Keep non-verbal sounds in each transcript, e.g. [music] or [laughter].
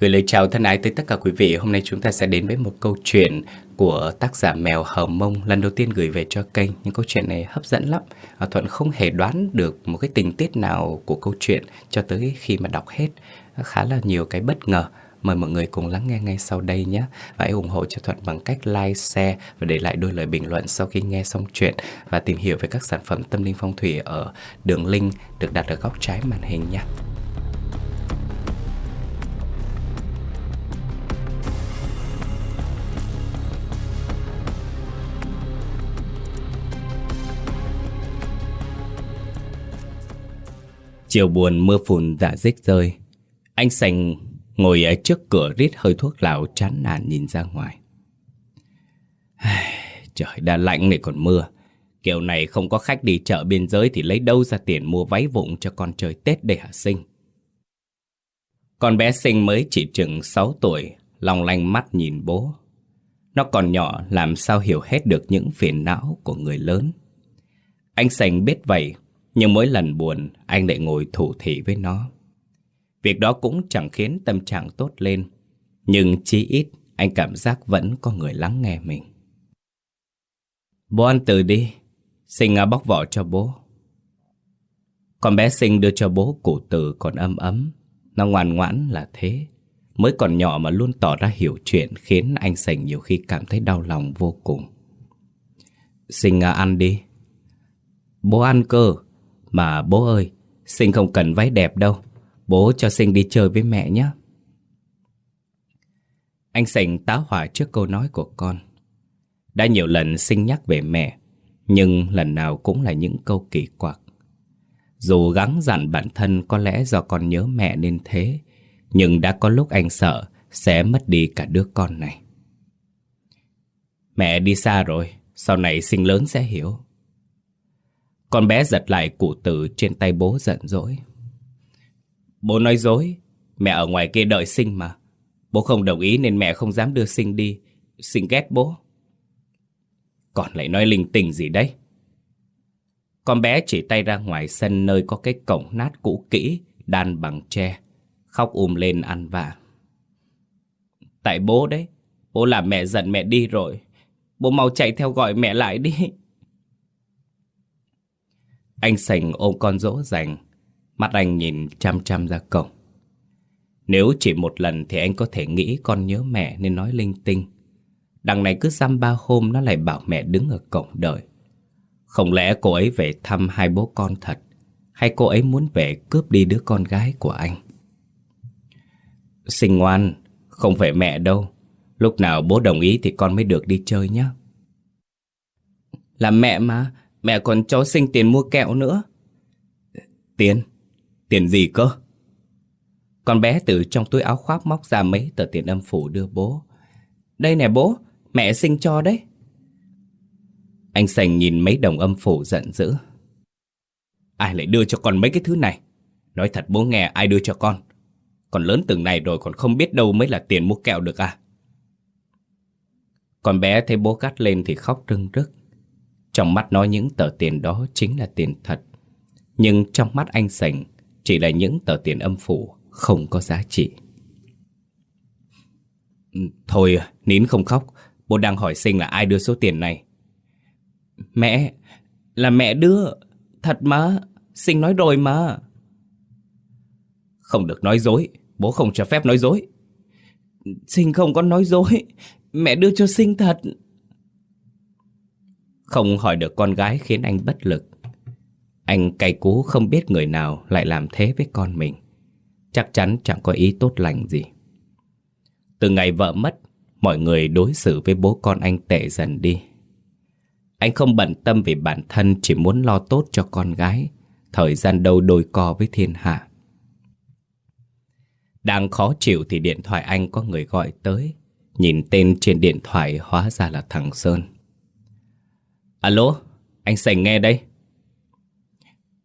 Gửi lời chào thân ái tới tất cả quý vị. Hôm nay chúng ta sẽ đến với một câu chuyện của tác giả Mèo Hờ Mông lần đầu tiên gửi về cho kênh. Những câu chuyện này hấp dẫn lắm. À, Thuận không hề đoán được một cái tình tiết nào của câu chuyện cho tới khi mà đọc hết. Khá là nhiều cái bất ngờ. Mời mọi người cùng lắng nghe ngay sau đây nhé. Và hãy ủng hộ cho Thuận bằng cách like, share và để lại đôi lời bình luận sau khi nghe xong chuyện và tìm hiểu về các sản phẩm tâm linh phong thủy ở đường link được đặt ở góc trái màn hình nhé. Chiều buồn mưa phùn dạ dích rơi. Anh Sành ngồi ở trước cửa rít hơi thuốc lào chán nản nhìn ra ngoài. [sighs] Trời đã lạnh này còn mưa. Kiểu này không có khách đi chợ biên giới Thì lấy đâu ra tiền mua váy vụng cho con chơi Tết để hả Sinh. Con bé Sinh mới chỉ chừng 6 tuổi Lòng lanh mắt nhìn bố. Nó còn nhỏ, làm sao hiểu hết được những phiền não của người lớn. Anh Sành biết vậy nhưng mỗi lần buồn, anh lại ngồi thủ thị với nó. Việc đó cũng chẳng khiến tâm trạng tốt lên. Nhưng chí ít, anh cảm giác vẫn có người lắng nghe mình. Bố ăn từ đi. Sinh à, bóc vỏ cho bố. Con bé Sinh đưa cho bố củ từ còn ấm ấm. Nó ngoan ngoãn là thế. Mới còn nhỏ mà luôn tỏ ra hiểu chuyện khiến anh Sành nhiều khi cảm thấy đau lòng vô cùng. Sinh à, ăn đi. Bố ăn cơ. Mà bố ơi, Sinh không cần váy đẹp đâu. Bố cho Sinh đi chơi với mẹ nhé. Anh Sành táo hỏa trước câu nói của con. Đã nhiều lần Sinh nhắc về mẹ, nhưng lần nào cũng là những câu kỳ quặc. Dù gắng dặn bản thân có lẽ do con nhớ mẹ nên thế, nhưng đã có lúc anh sợ sẽ mất đi cả đứa con này. Mẹ đi xa rồi, sau này sinh lớn sẽ hiểu. Con bé giật lại cụ tử trên tay bố giận dỗi. Bố nói dối, mẹ ở ngoài kia đợi sinh mà. Bố không đồng ý nên mẹ không dám đưa sinh đi. Sinh ghét bố. Còn lại nói linh tinh gì đấy? Con bé chỉ tay ra ngoài sân nơi có cái cổng nát cũ kỹ, đan bằng tre. Khóc um lên ăn vạ. Tại bố đấy, bố làm mẹ giận mẹ đi rồi. Bố mau chạy theo gọi mẹ lại đi. Anh sành ôm con dỗ dành, Mắt anh nhìn chăm chăm ra cổng. Nếu chỉ một lần thì anh có thể nghĩ con nhớ mẹ nên nói linh tinh. Đằng này cứ dăm ba hôm nó lại bảo mẹ đứng ở cổng đợi. Không lẽ cô ấy về thăm hai bố con thật? Hay cô ấy muốn về cướp đi đứa con gái của anh? Sinh ngoan, Không phải mẹ đâu. Lúc nào bố đồng ý thì con mới được đi chơi nhé Là mẹ mà Mẹ còn cho sinh tiền mua kẹo nữa. Tiền? Tiền gì cơ? Con bé từ trong túi áo khoác móc ra mấy tờ tiền âm phủ đưa bố. Đây nè bố, mẹ sinh cho đấy. Anh Sành nhìn mấy đồng âm phủ giận dữ. Ai lại đưa cho con mấy cái thứ này? Nói thật bố nghe ai đưa cho con? Còn lớn từng này rồi còn không biết đâu mới là tiền mua kẹo được à? Con bé thấy bố cắt lên thì khóc rưng rức trong mắt nó những tờ tiền đó chính là tiền thật. Nhưng trong mắt anh Sành, Chỉ là những tờ tiền âm phủ, Không có giá trị. Ừ, thôi, nín không khóc. Bố đang hỏi sinh là ai đưa số tiền này. Mẹ, Là mẹ đưa. Thật mà, Sinh nói rồi mà. Không được nói dối, Bố không cho phép nói dối. Sinh không có nói dối, Mẹ đưa cho Sinh thật không hỏi được con gái khiến anh bất lực. Anh cay cú không biết người nào lại làm thế với con mình. Chắc chắn chẳng có ý tốt lành gì. Từ ngày vợ mất, Mọi người đối xử với bố con anh tệ dần đi. Anh không bận tâm vì bản thân Chỉ muốn lo tốt cho con gái. Thời gian đâu đôi co với thiên hạ. Đang khó chịu thì điện thoại anh có người gọi tới. Nhìn tên trên điện thoại hóa ra là thằng Sơn. Alo, anh Sành nghe đây.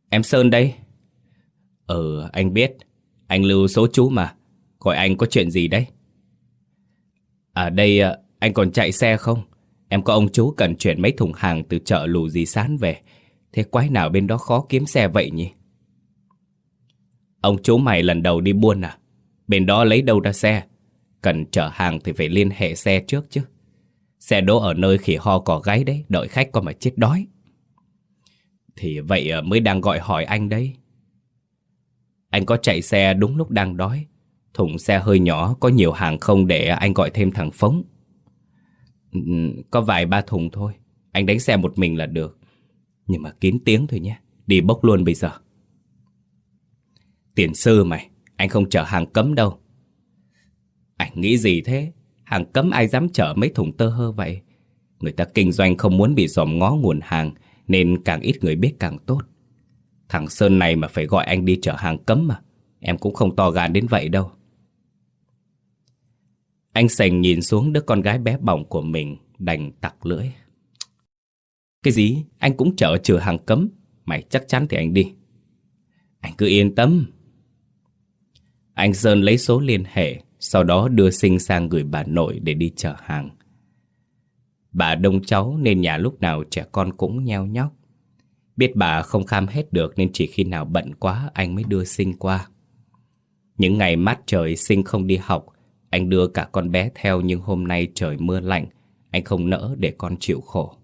Em Sơn đây. Ừ, anh biết. Anh lưu số chú mà. Gọi anh có chuyện gì đấy? À đây, à, anh còn chạy xe không? Em có ông chú cần chuyển mấy thùng hàng từ chợ lù dì sán về. Thế quái nào bên đó khó kiếm xe vậy nhỉ? Ông chú mày lần đầu đi buôn à? Bên đó lấy đâu ra xe Cần chở hàng thì phải liên hệ xe trước chứ Xe đỗ ở nơi khỉ ho cỏ gáy đấy, Đợi khách có mà chết đói. Thì vậy ờ, mới đang gọi hỏi anh đấy. Anh có chạy xe đúng lúc đang đói. Thùng xe hơi nhỏ, Có nhiều hàng không để anh gọi thêm thằng Phóng. Ừ, ừ, có vài ba thùng thôi. Anh đánh xe một mình là được. Nhưng mà kín tiếng thôi nhé, Đi bốc luôn bây giờ. Tiền sư mày, Anh không chở hàng cấm đâu. Anh nghĩ gì thế? Hàng cấm ai dám chở mấy thùng tơ hơ vậy? Người ta kinh doanh không muốn bị dòm ngó nguồn hàng, Nên càng ít người biết càng tốt. Thằng Sơn này mà phải gọi anh đi chở hàng cấm mà, Em cũng không to gan đến vậy đâu. Anh sành nhìn xuống đứa con gái bé bỏng của mình, Đành tặc lưỡi. Cái gì? Anh cũng chở chở hàng cấm, Mày chắc chắn thì anh đi. Anh cứ yên tâm. Anh Sơn lấy số liên hệ sau đó đưa sinh sang gửi bà nội để đi chở hàng. Bà đông cháu nên nhà lúc nào trẻ con cũng nheo nhóc. Biết bà không kham hết được nên chỉ khi nào bận quá anh mới đưa sinh qua. Những ngày mát trời sinh không đi học Anh đưa cả con bé theo nhưng hôm nay trời mưa lạnh Anh không nỡ để con chịu khổ.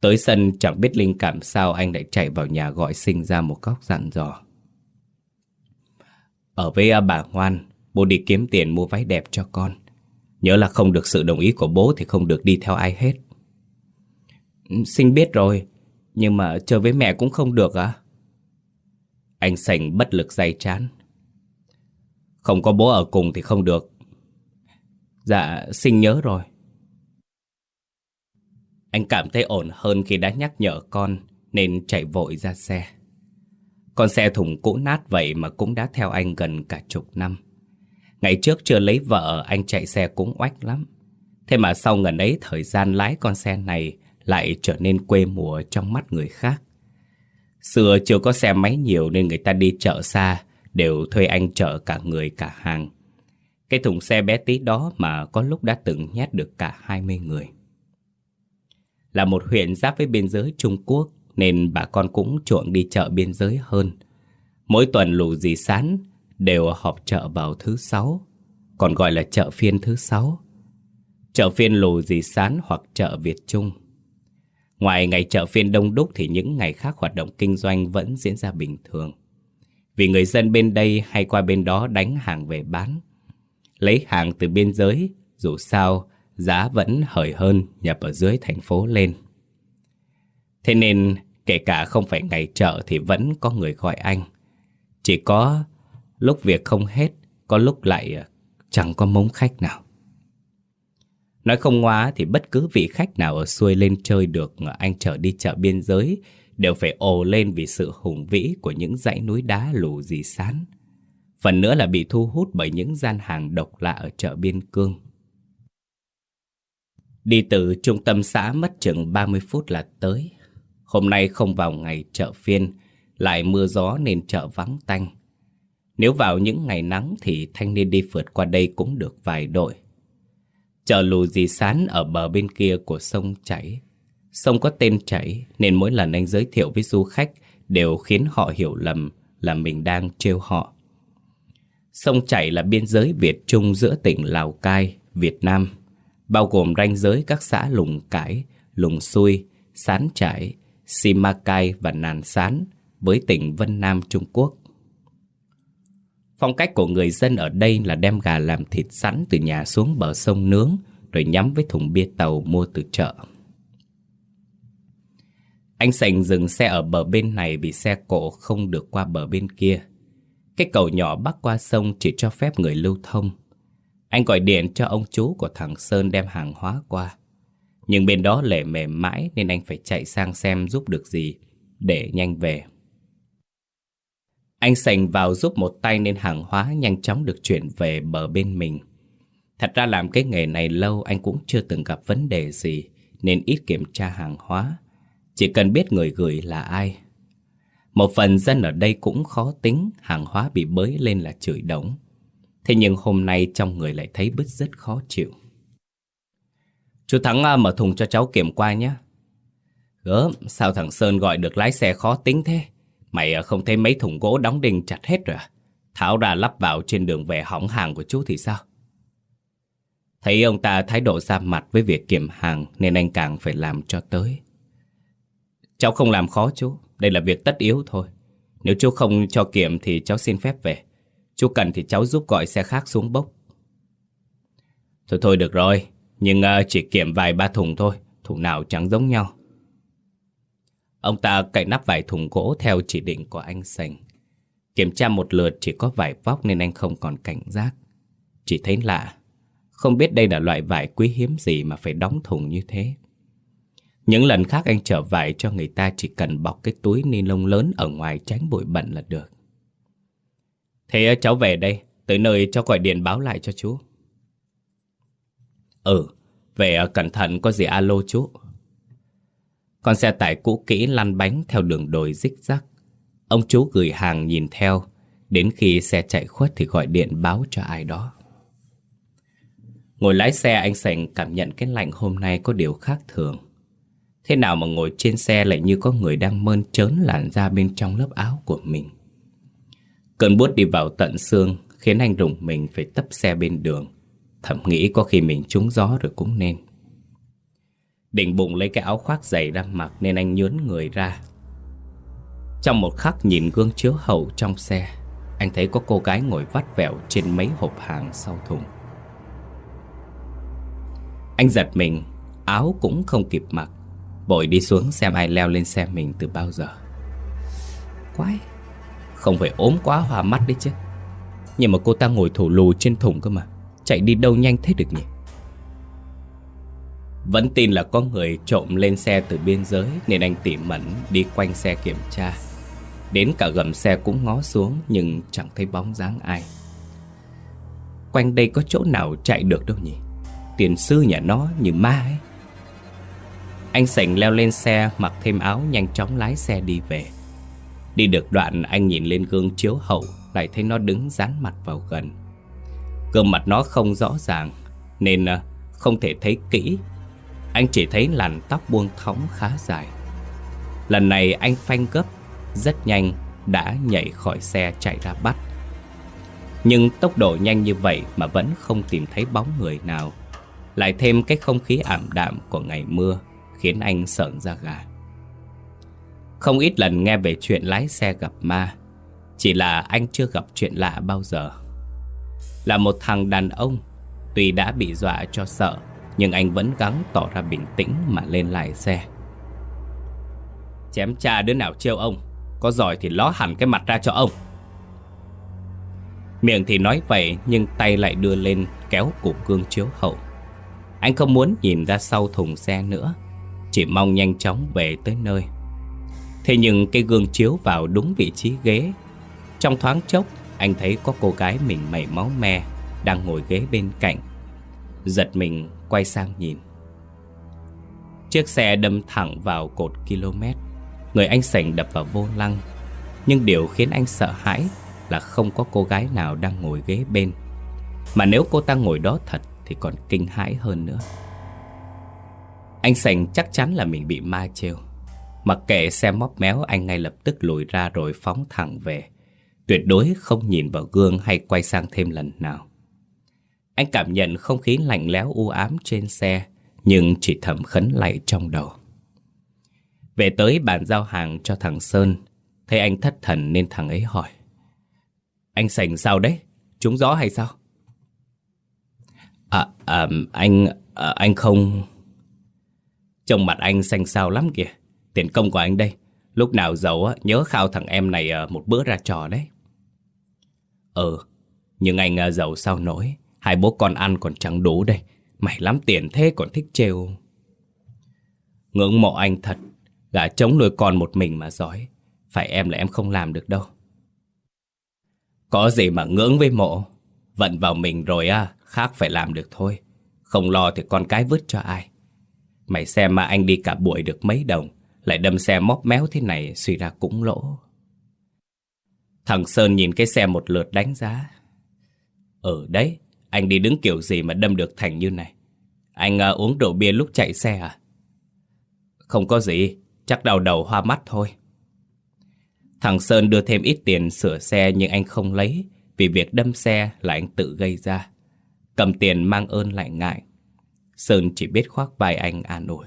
Tới sân chẳng biết linh cảm sao anh lại chạy vào nhà gọi sinh ra một góc dặn dò. Ở với à, bà ngoan, bố đi kiếm tiền mua váy đẹp cho con. Nhớ là không được sự đồng ý của bố thì không được đi theo ai hết. Ừ, sinh biết rồi, nhưng mà chơi với mẹ cũng không được à? Anh sành bất lực dày chán. Không có bố ở cùng thì không được. Dạ, sinh nhớ rồi. Anh cảm thấy ổn hơn khi đã nhắc nhở con nên chạy vội ra xe. Con xe thùng cũ nát vậy mà cũng đã theo anh gần cả chục năm. Ngày trước chưa lấy vợ, anh chạy xe cũng oách lắm. Thế mà sau ngần ấy, thời gian lái con xe này lại trở nên quê mùa trong mắt người khác. Xưa chưa có xe máy nhiều nên người ta đi chợ xa, đều thuê anh chở cả người, cả hàng. Cái thùng xe bé tí đó mà có lúc đã từng nhét được cả 20 người. Là một huyện giáp với biên giới Trung Quốc, nên bà con cũng chuộng đi chợ biên giới hơn. Mỗi tuần lù dì sán đều họp chợ vào thứ sáu, còn gọi là chợ phiên thứ sáu. Chợ phiên lù dì sán hoặc chợ Việt Trung. Ngoài ngày chợ phiên đông đúc thì những ngày khác hoạt động kinh doanh vẫn diễn ra bình thường. Vì người dân bên đây hay qua bên đó đánh hàng về bán. Lấy hàng từ biên giới, dù sao giá vẫn hời hơn nhập ở dưới thành phố lên. Thế nên kể cả không phải ngày chợ thì vẫn có người gọi anh. Chỉ có lúc việc không hết, có lúc lại ờ, chẳng có mống khách nào. Nói không ngoa thì bất cứ vị khách nào ở xuôi lên chơi được ờ, anh chở đi chợ biên giới đều phải ồ lên vì sự hùng vĩ của những dãy núi đá lù dì sán. Phần nữa là bị thu hút bởi những gian hàng độc lạ ở chợ biên cương. Đi từ trung tâm xã mất chừng 30 phút là tới. Hôm nay không vào ngày chợ phiên, lại mưa gió nên chợ vắng tanh. Nếu vào những ngày nắng thì thanh niên đi phượt qua đây cũng được vài đội. Chợ lù dì sán ở bờ bên kia của sông chảy. Sông có tên chảy nên mỗi lần anh giới thiệu với du khách đều khiến họ hiểu lầm là mình đang trêu họ. Sông chảy là biên giới Việt Trung giữa tỉnh Lào Cai, Việt Nam bao gồm ranh giới các xã Lùng Cải, Lùng Xui, Sán chảy Simacai và Nàn Sán với tỉnh Vân Nam Trung Quốc. Phong cách của người dân ở đây là đem gà làm thịt sẵn từ nhà xuống bờ sông nướng, rồi nhắm với thùng bia tàu mua từ chợ. Anh Sành dừng xe ở bờ bên này vì xe cộ không được qua bờ bên kia. Cái cầu nhỏ bắc qua sông chỉ cho phép người lưu thông. Anh gọi điện cho ông chú của thằng Sơn đem hàng hóa qua. Nhưng bên đó lệ mềm mãi nên anh phải chạy sang xem giúp được gì để nhanh về. Anh sành vào giúp một tay nên hàng hóa nhanh chóng được chuyển về bờ bên mình. Thật ra làm cái nghề này lâu anh cũng chưa từng gặp vấn đề gì nên ít kiểm tra hàng hóa. Chỉ cần biết người gửi là ai. Một phần dân ở đây cũng khó tính hàng hóa bị bới lên là chửi đống. Thế nhưng hôm nay trong người lại thấy bứt rất khó chịu. Chú Thắng à, mở thùng cho cháu kiểm qua nhé. Gớm, sao thằng Sơn gọi được lái xe khó tính thế? Mày à, không thấy mấy thùng gỗ đóng đinh chặt hết rồi à? Tháo ra lắp vào trên đường về hỏng hàng của chú thì sao? Thấy ông ta thái độ ra mặt với việc kiểm hàng nên anh càng phải làm cho tới. Cháu không làm khó chú, đây là việc tất yếu thôi. Nếu chú không cho kiểm thì cháu xin phép về. Chú cần thì cháu giúp gọi xe khác xuống bốc. Thôi thôi được rồi, nhưng uh, chỉ kiểm vài ba thùng thôi, thùng nào chẳng giống nhau. Ông ta cậy nắp vài thùng gỗ theo chỉ định của anh Sành. Kiểm tra một lượt chỉ có vải vóc nên anh không còn cảnh giác. Chỉ thấy lạ, không biết đây là loại vải quý hiếm gì mà phải đóng thùng như thế. Những lần khác anh chở vải cho người ta chỉ cần bọc cái túi ni lông lớn ở ngoài tránh bụi bẩn là được. Thế cháu về đây, tới nơi cho gọi điện báo lại cho chú. Ừ, về cẩn thận có gì alo chú. Con xe tải cũ kỹ lăn bánh theo đường đồi rích rắc. Ông chú gửi hàng nhìn theo, đến khi xe chạy khuất thì gọi điện báo cho ai đó. Ngồi lái xe anh Sành cảm nhận cái lạnh hôm nay có điều khác thường. Thế nào mà ngồi trên xe lại như có người đang mơn trớn làn ra bên trong lớp áo của mình. Cơn buốt đi vào tận xương khiến anh rùng mình phải tấp xe bên đường. thậm nghĩ có khi mình trúng gió rồi cũng nên. Định bụng lấy cái áo khoác dày ra mặc nên anh nhớn người ra. Trong một khắc nhìn gương chiếu hậu trong xe, anh thấy có cô gái ngồi vắt vẹo trên mấy hộp hàng sau thùng. Anh giật mình, áo cũng không kịp mặc, bội đi xuống xem ai leo lên xe mình từ bao giờ. Quái, không phải ốm quá hoa mắt đấy chứ. Nhưng mà cô ta ngồi thủ lù trên thùng cơ mà, chạy đi đâu nhanh thế được nhỉ? Vẫn tin là có người trộm lên xe từ biên giới Nên anh tỉ mẩn đi quanh xe kiểm tra. Đến cả gầm xe cũng ngó xuống Nhưng chẳng thấy bóng dáng ai. Quanh đây có chỗ nào chạy được đâu nhỉ? Tiền sư nhà nó như ma ấy. Anh sảnh leo lên xe, Mặc thêm áo, nhanh chóng lái xe đi về. Đi được đoạn, anh nhìn lên gương chiếu hậu, Lại thấy nó đứng dán mặt vào gần. Gương mặt nó không rõ ràng, Nên à, không thể thấy kỹ anh chỉ thấy làn tóc buông thõng khá dài. Lần này anh phanh gấp, Rất nhanh đã nhảy khỏi xe chạy ra bắt. Nhưng tốc độ nhanh như vậy mà vẫn không tìm thấy bóng người nào. Lại thêm cái không khí ảm đạm của ngày mưa Khiến anh sợn ra gà. Không ít lần nghe về chuyện lái xe gặp ma, Chỉ là anh chưa gặp chuyện lạ bao giờ. Là một thằng đàn ông, Tuy đã bị dọa cho sợ nhưng anh vẫn gắng tỏ ra bình tĩnh mà lên lại xe. Chém cha đứa nào trêu ông, Có giỏi thì ló hẳn cái mặt ra cho ông. Miệng thì nói vậy, nhưng tay lại đưa lên kéo cục gương chiếu hậu. Anh không muốn nhìn ra sau thùng xe nữa, Chỉ mong nhanh chóng về tới nơi. Thế nhưng cái gương chiếu vào đúng vị trí ghế. Trong thoáng chốc, anh thấy có cô gái mình mẩy máu me Đang ngồi ghế bên cạnh. Giật mình quay sang nhìn. Chiếc xe đâm thẳng vào cột km. Người anh sành đập vào vô lăng. Nhưng điều khiến anh sợ hãi Là không có cô gái nào đang ngồi ghế bên. Mà nếu cô ta ngồi đó thật Thì còn kinh hãi hơn nữa. Anh sành chắc chắn là mình bị ma trêu. Mặc kệ xe móc méo, Anh ngay lập tức lùi ra rồi phóng thẳng về. Tuyệt đối không nhìn vào gương Hay quay sang thêm lần nào anh cảm nhận không khí lạnh lẽo u ám trên xe, nhưng chỉ thầm khấn lại trong đầu. Về tới bàn giao hàng cho thằng Sơn, thấy anh thất thần nên thằng ấy hỏi. Anh sành sao đấy? Trúng gió hay sao? À, à anh, à, anh không... Trông mặt anh xanh xao lắm kìa. Tiền công của anh đây. Lúc nào giàu á, nhớ khao thằng em này ờ, một bữa ra trò đấy. Ừ, nhưng anh ờ, giàu sao nổi. Hai bố con ăn còn chẳng đủ đây. Mày lắm tiền thế còn thích trêu. Ngưỡng mộ anh thật. Gã chống nuôi con một mình mà giỏi. Phải em là em không làm được đâu. Có gì mà ngưỡng với mộ? Vận vào mình rồi à Khác phải làm được thôi. Không lo thì con cái vứt cho ai. Mày xem mà anh đi cả buổi được mấy đồng, Lại đâm xe móc méo thế này, Suy ra cũng lỗ. Thằng Sơn nhìn cái xe một lượt đánh giá. Ừ đấy anh đi đứng kiểu gì mà đâm được Thành như này? Anh uh, uống rượu bia lúc chạy xe à? Không có gì, chắc đau đầu hoa mắt thôi. Thằng Sơn đưa thêm ít tiền sửa xe nhưng anh không lấy. Vì việc đâm xe là anh tự gây ra. Cầm tiền mang ơn lại ngại. Sơn chỉ biết khoác vai anh an ủi.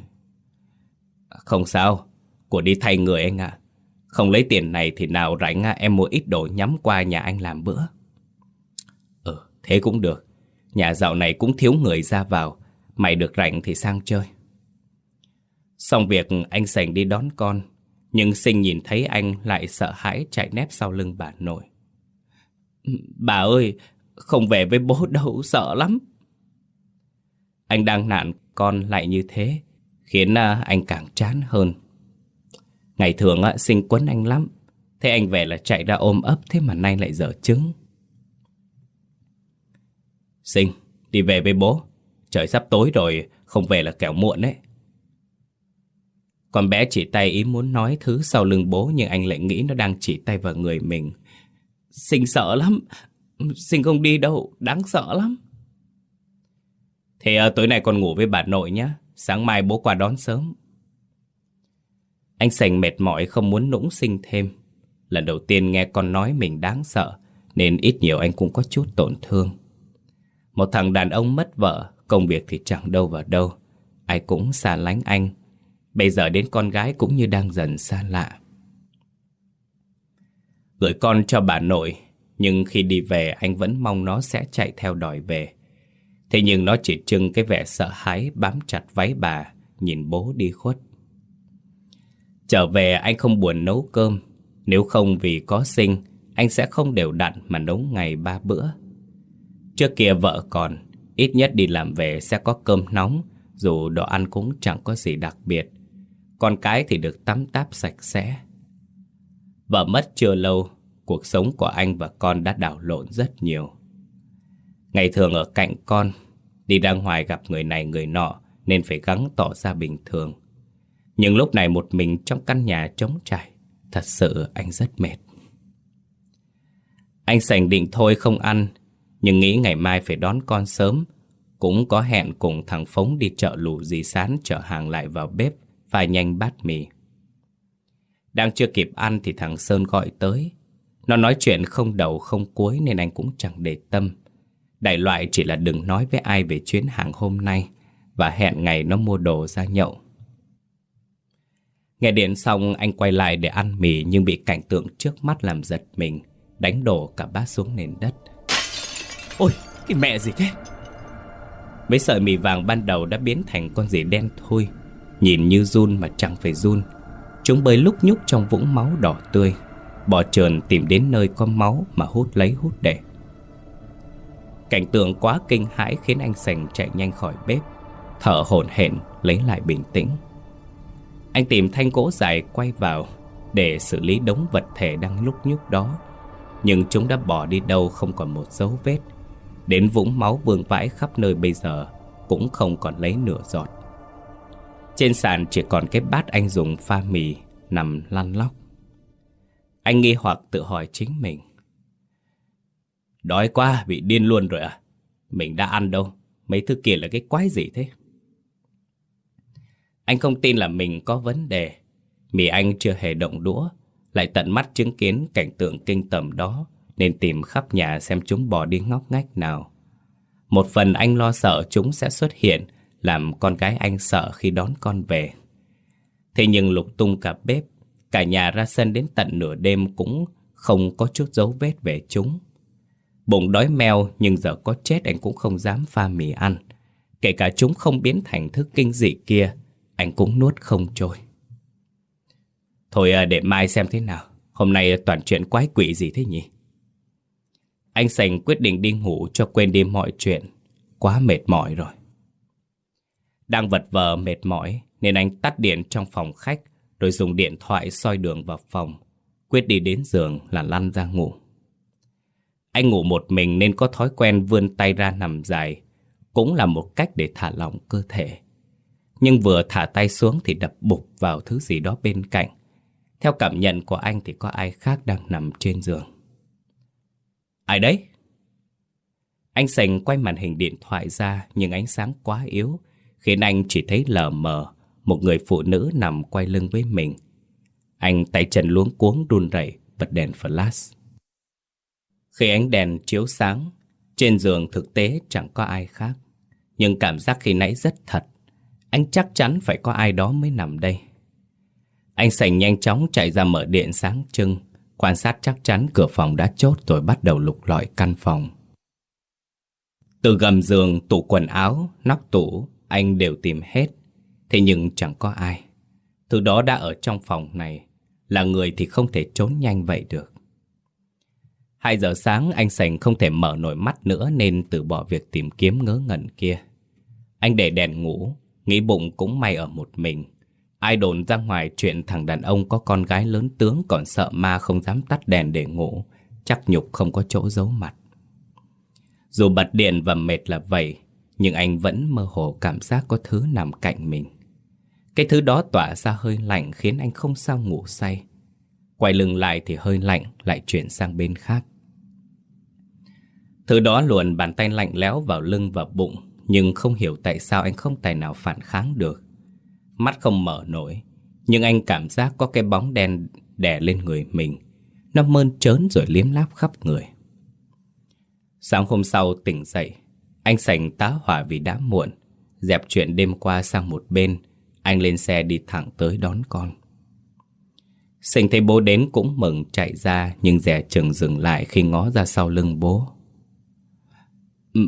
Không sao Của đi thay người anh ạ. Không lấy tiền này thì nào rảnh em mua ít đồ nhắm qua nhà anh làm bữa. Ừ thế cũng được. Nhà dạo này cũng thiếu người ra vào. Mày được rảnh thì sang chơi. Xong việc anh sành đi đón con. Nhưng sinh nhìn thấy anh lại sợ hãi chạy nép sau lưng bà nội. Bà ơi, không về với bố đâu, sợ lắm. Anh đang nạn con lại như thế Khiến à, anh càng chán hơn. Ngày thường à, sinh quấn anh lắm. Thế anh về là chạy ra ôm ấp Thế mà nay lại dở trứng. Sinh, đi về với bố. Trời sắp tối rồi Không về là kẻo muộn đấy. Con bé chỉ tay ý muốn nói thứ sau lưng bố Nhưng anh lại nghĩ nó đang chỉ tay vào người mình. Sinh sợ lắm. Sinh không đi đâu Đáng sợ lắm. Thế à, tối nay con ngủ với bà nội nhé Sáng mai bố qua đón sớm. Anh sành mệt mỏi không muốn nũng sinh thêm. Lần đầu tiên nghe con nói mình đáng sợ Nên ít nhiều anh cũng có chút tổn thương. Một thằng đàn ông mất vợ, Công việc thì chẳng đâu vào đâu. Ai cũng xa lánh anh. Bây giờ đến con gái cũng như đang dần xa lạ. Gửi con cho bà nội, Nhưng khi đi về anh vẫn mong nó sẽ chạy theo đòi về. Thế nhưng nó chỉ trưng cái vẻ sợ hãi bám chặt váy bà, Nhìn bố đi khuất. Trở về anh không buồn nấu cơm. Nếu không vì có sinh, Anh sẽ không đều đặn mà nấu ngày ba bữa. Trước kia vợ còn Ít nhất đi làm về sẽ có cơm nóng, Dù đồ ăn cũng chẳng có gì đặc biệt. Con cái thì được tắm táp sạch sẽ. Vợ mất chưa lâu, Cuộc sống của anh và con đã đảo lộn rất nhiều. Ngày thường ở cạnh con, Đi ra ngoài gặp người này người nọ Nên phải gắng tỏ ra bình thường. Nhưng lúc này một mình trong căn nhà trống trải, Thật sự anh rất mệt. Anh sành định thôi không ăn nhưng nghĩ ngày mai phải đón con sớm. Cũng có hẹn cùng thằng Phóng đi chợ lù dì sán chở hàng lại vào bếp phải nhanh bát mì. Đang chưa kịp ăn thì thằng Sơn gọi tới. Nó nói chuyện không đầu không cuối nên anh cũng chẳng để tâm. Đại loại chỉ là đừng nói với ai về chuyến hàng hôm nay Và hẹn ngày nó mua đồ ra nhậu. Nghe điện xong, anh quay lại để ăn mì Nhưng bị cảnh tượng trước mắt làm giật mình, Đánh đổ cả bát xuống nền đất. Ôi, cái mẹ gì thế? Mấy sợi mì vàng ban đầu đã biến thành con gì đen thui Nhìn như run mà chẳng phải run. Chúng bơi lúc nhúc trong vũng máu đỏ tươi. Bò trườn tìm đến nơi có máu mà hút lấy hút để. Cảnh tượng quá kinh hãi khiến anh Sành chạy nhanh khỏi bếp, Thở hổn hển, lấy lại bình tĩnh. Anh tìm thanh gỗ dài quay vào Để xử lý đống vật thể đang lúc nhúc đó. Nhưng chúng đã bỏ đi đâu không còn một dấu vết. Đến vũng máu vương vãi khắp nơi bây giờ Cũng không còn lấy nửa giọt Trên sàn chỉ còn cái bát anh dùng pha mì Nằm lăn lóc Anh nghi hoặc tự hỏi chính mình Đói quá, bị điên luôn rồi à? Mình đã ăn đâu, mấy thứ kia là cái quái gì thế? Anh không tin là mình có vấn đề. Mì anh chưa hề động đũa, lại tận mắt chứng kiến cảnh tượng kinh tởm đó, nên tìm khắp nhà xem chúng bỏ đi ngóc ngách nào. Một phần anh lo sợ chúng sẽ xuất hiện, làm con gái anh sợ khi đón con về. Thế nhưng lục tung cả bếp, cả nhà ra sân đến tận nửa đêm cũng không có chút dấu vết về chúng. Bụng đói meo nhưng giờ có chết anh cũng không dám pha mì ăn. Kể cả chúng không biến thành thức kinh dị kia, anh cũng nuốt không trôi. Thôi à, để mai xem thế nào. Hôm nay toàn chuyện quái quỷ gì thế nhỉ? Anh Sành quyết định đi ngủ cho quên đi mọi chuyện. Quá mệt mỏi rồi. Đang vật vờ mệt mỏi nên anh tắt điện trong phòng khách rồi dùng điện thoại soi đường vào phòng. Quyết đi đến giường là lăn ra ngủ. Anh ngủ một mình nên có thói quen vươn tay ra nằm dài, cũng là một cách để thả lỏng cơ thể. Nhưng vừa thả tay xuống thì đập bục vào thứ gì đó bên cạnh. Theo cảm nhận của anh thì có ai khác đang nằm trên giường. Ai đấy? Anh sành quay màn hình điện thoại ra nhưng ánh sáng quá yếu, khiến anh chỉ thấy lờ mờ một người phụ nữ nằm quay lưng với mình. Anh tay chân luống cuống đun rẩy bật đèn flash. Khi ánh đèn chiếu sáng, trên giường thực tế chẳng có ai khác. Nhưng cảm giác khi nãy rất thật. Anh chắc chắn phải có ai đó mới nằm đây. Anh sành nhanh chóng chạy ra mở điện sáng trưng, quan sát chắc chắn cửa phòng đã chốt rồi bắt đầu lục lọi căn phòng. Từ gầm giường, tủ quần áo, nóc tủ, anh đều tìm hết. Thế nhưng chẳng có ai. Thứ đó đã ở trong phòng này, là người thì không thể trốn nhanh vậy được. hai giờ sáng anh Sành không thể mở nổi mắt nữa nên từ bỏ việc tìm kiếm ngớ ngẩn kia. Anh để đèn ngủ, nghĩ bụng cũng may ở một mình. Ai đồn ra ngoài chuyện thằng đàn ông có con gái lớn tướng còn sợ ma không dám tắt đèn để ngủ, chắc nhục không có chỗ giấu mặt. Dù bật điện và mệt là vậy, nhưng anh vẫn mơ hồ cảm giác có thứ nằm cạnh mình. Cái thứ đó tỏa ra hơi lạnh khiến anh không sao ngủ say. Quay lưng lại thì hơi lạnh lại chuyển sang bên khác. Thứ đó luồn bàn tay lạnh lẽo vào lưng và bụng, nhưng không hiểu tại sao anh không tài nào phản kháng được. Mắt không mở nổi, nhưng anh cảm giác có cái bóng đen đè lên người mình. Nó mơn trớn rồi liếm láp khắp người. Sáng hôm sau tỉnh dậy, anh sành tá hỏa vì đã muộn. Dẹp chuyện đêm qua sang một bên, anh lên xe đi thẳng tới đón con. Sành thấy bố đến cũng mừng chạy ra nhưng rẻ chừng dừng lại khi ngó ra sau lưng bố.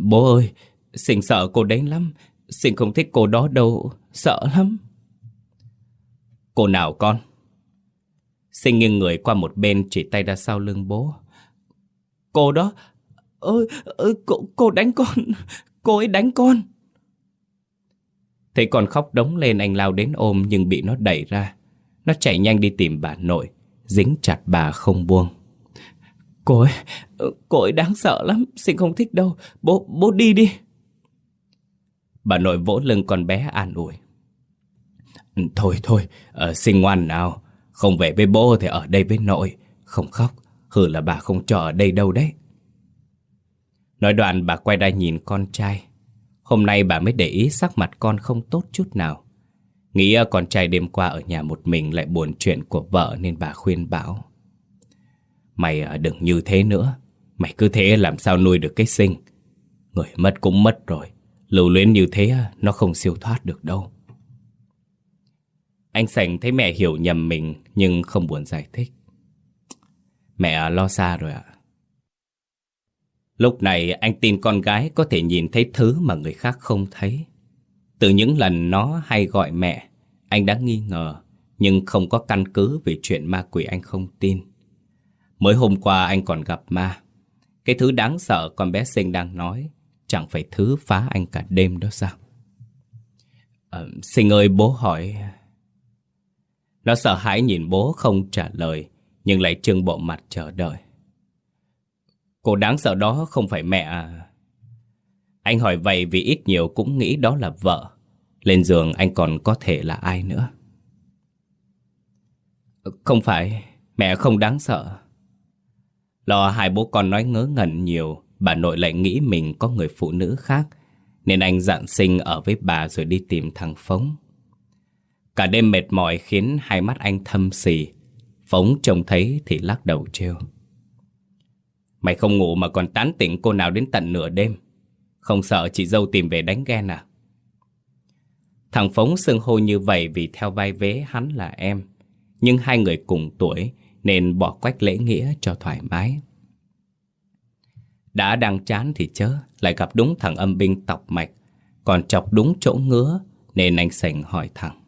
Bố ơi, Sình sợ cô đấy lắm. Sình không thích cô đó đâu, sợ lắm. Cô nào con? Sinh nghiêng người qua một bên chỉ tay ra sau lưng bố. Cô đó, ơi, ơi cô, cô đánh con, cô ấy đánh con. Thấy con khóc đống lên anh lao đến ôm nhưng bị nó đẩy ra. Nó chạy nhanh đi tìm bà nội, dính chặt bà không buông. Cô ấy, cô ấy đáng sợ lắm, sinh không thích đâu, bố, bố đi đi. Bà nội vỗ lưng con bé an ủi. Ừ, thôi thôi, ờ, uh, sinh ngoan nào, không về với bố thì ở đây với nội, không khóc, hừ là bà không cho ở đây đâu đấy. Nói đoạn bà quay ra nhìn con trai. Hôm nay bà mới để ý sắc mặt con không tốt chút nào. Nghĩ ờ, con trai đêm qua ở nhà một mình lại buồn chuyện của vợ nên bà khuyên bảo. Mày ờ, đừng như thế nữa. Mày cứ thế làm sao nuôi được cái sinh. Người mất cũng mất rồi. Lưu luyến như thế nó không siêu thoát được đâu. Anh Sành thấy mẹ hiểu nhầm mình nhưng không buồn giải thích. Mẹ lo xa rồi ạ. Lúc này anh tin con gái có thể nhìn thấy thứ mà người khác không thấy. Từ những lần nó hay gọi mẹ, anh đã nghi ngờ, nhưng không có căn cứ về chuyện ma quỷ anh không tin. Mới hôm qua anh còn gặp ma. Cái thứ đáng sợ con bé sinh đang nói chẳng phải thứ phá anh cả đêm đó sao? À, sinh ơi bố hỏi... Nó sợ hãi nhìn bố không trả lời, nhưng lại trưng bộ mặt chờ đợi. Cô đáng sợ đó không phải mẹ à? Anh hỏi vậy vì ít nhiều cũng nghĩ đó là vợ. Lên giường anh còn có thể là ai nữa? Không phải, mẹ không đáng sợ. Lo hai bố con nói ngớ ngẩn nhiều, bà nội lại nghĩ mình có người phụ nữ khác, nên anh dặn sinh ở với bà rồi đi tìm thằng Phóng. Cả đêm mệt mỏi khiến hai mắt anh thâm xì. Phóng trông thấy thì lắc đầu trêu. Mày không ngủ mà còn tán tỉnh cô nào đến tận nửa đêm. Không sợ chị dâu tìm về đánh ghen à? Thằng Phóng xưng hô như vậy vì theo vai vế hắn là em. Nhưng hai người cùng tuổi nên bỏ quách lễ nghĩa cho thoải mái. Đã đang chán thì chớ, lại gặp đúng thằng âm binh tọc mạch, còn chọc đúng chỗ ngứa nên anh sành hỏi thẳng.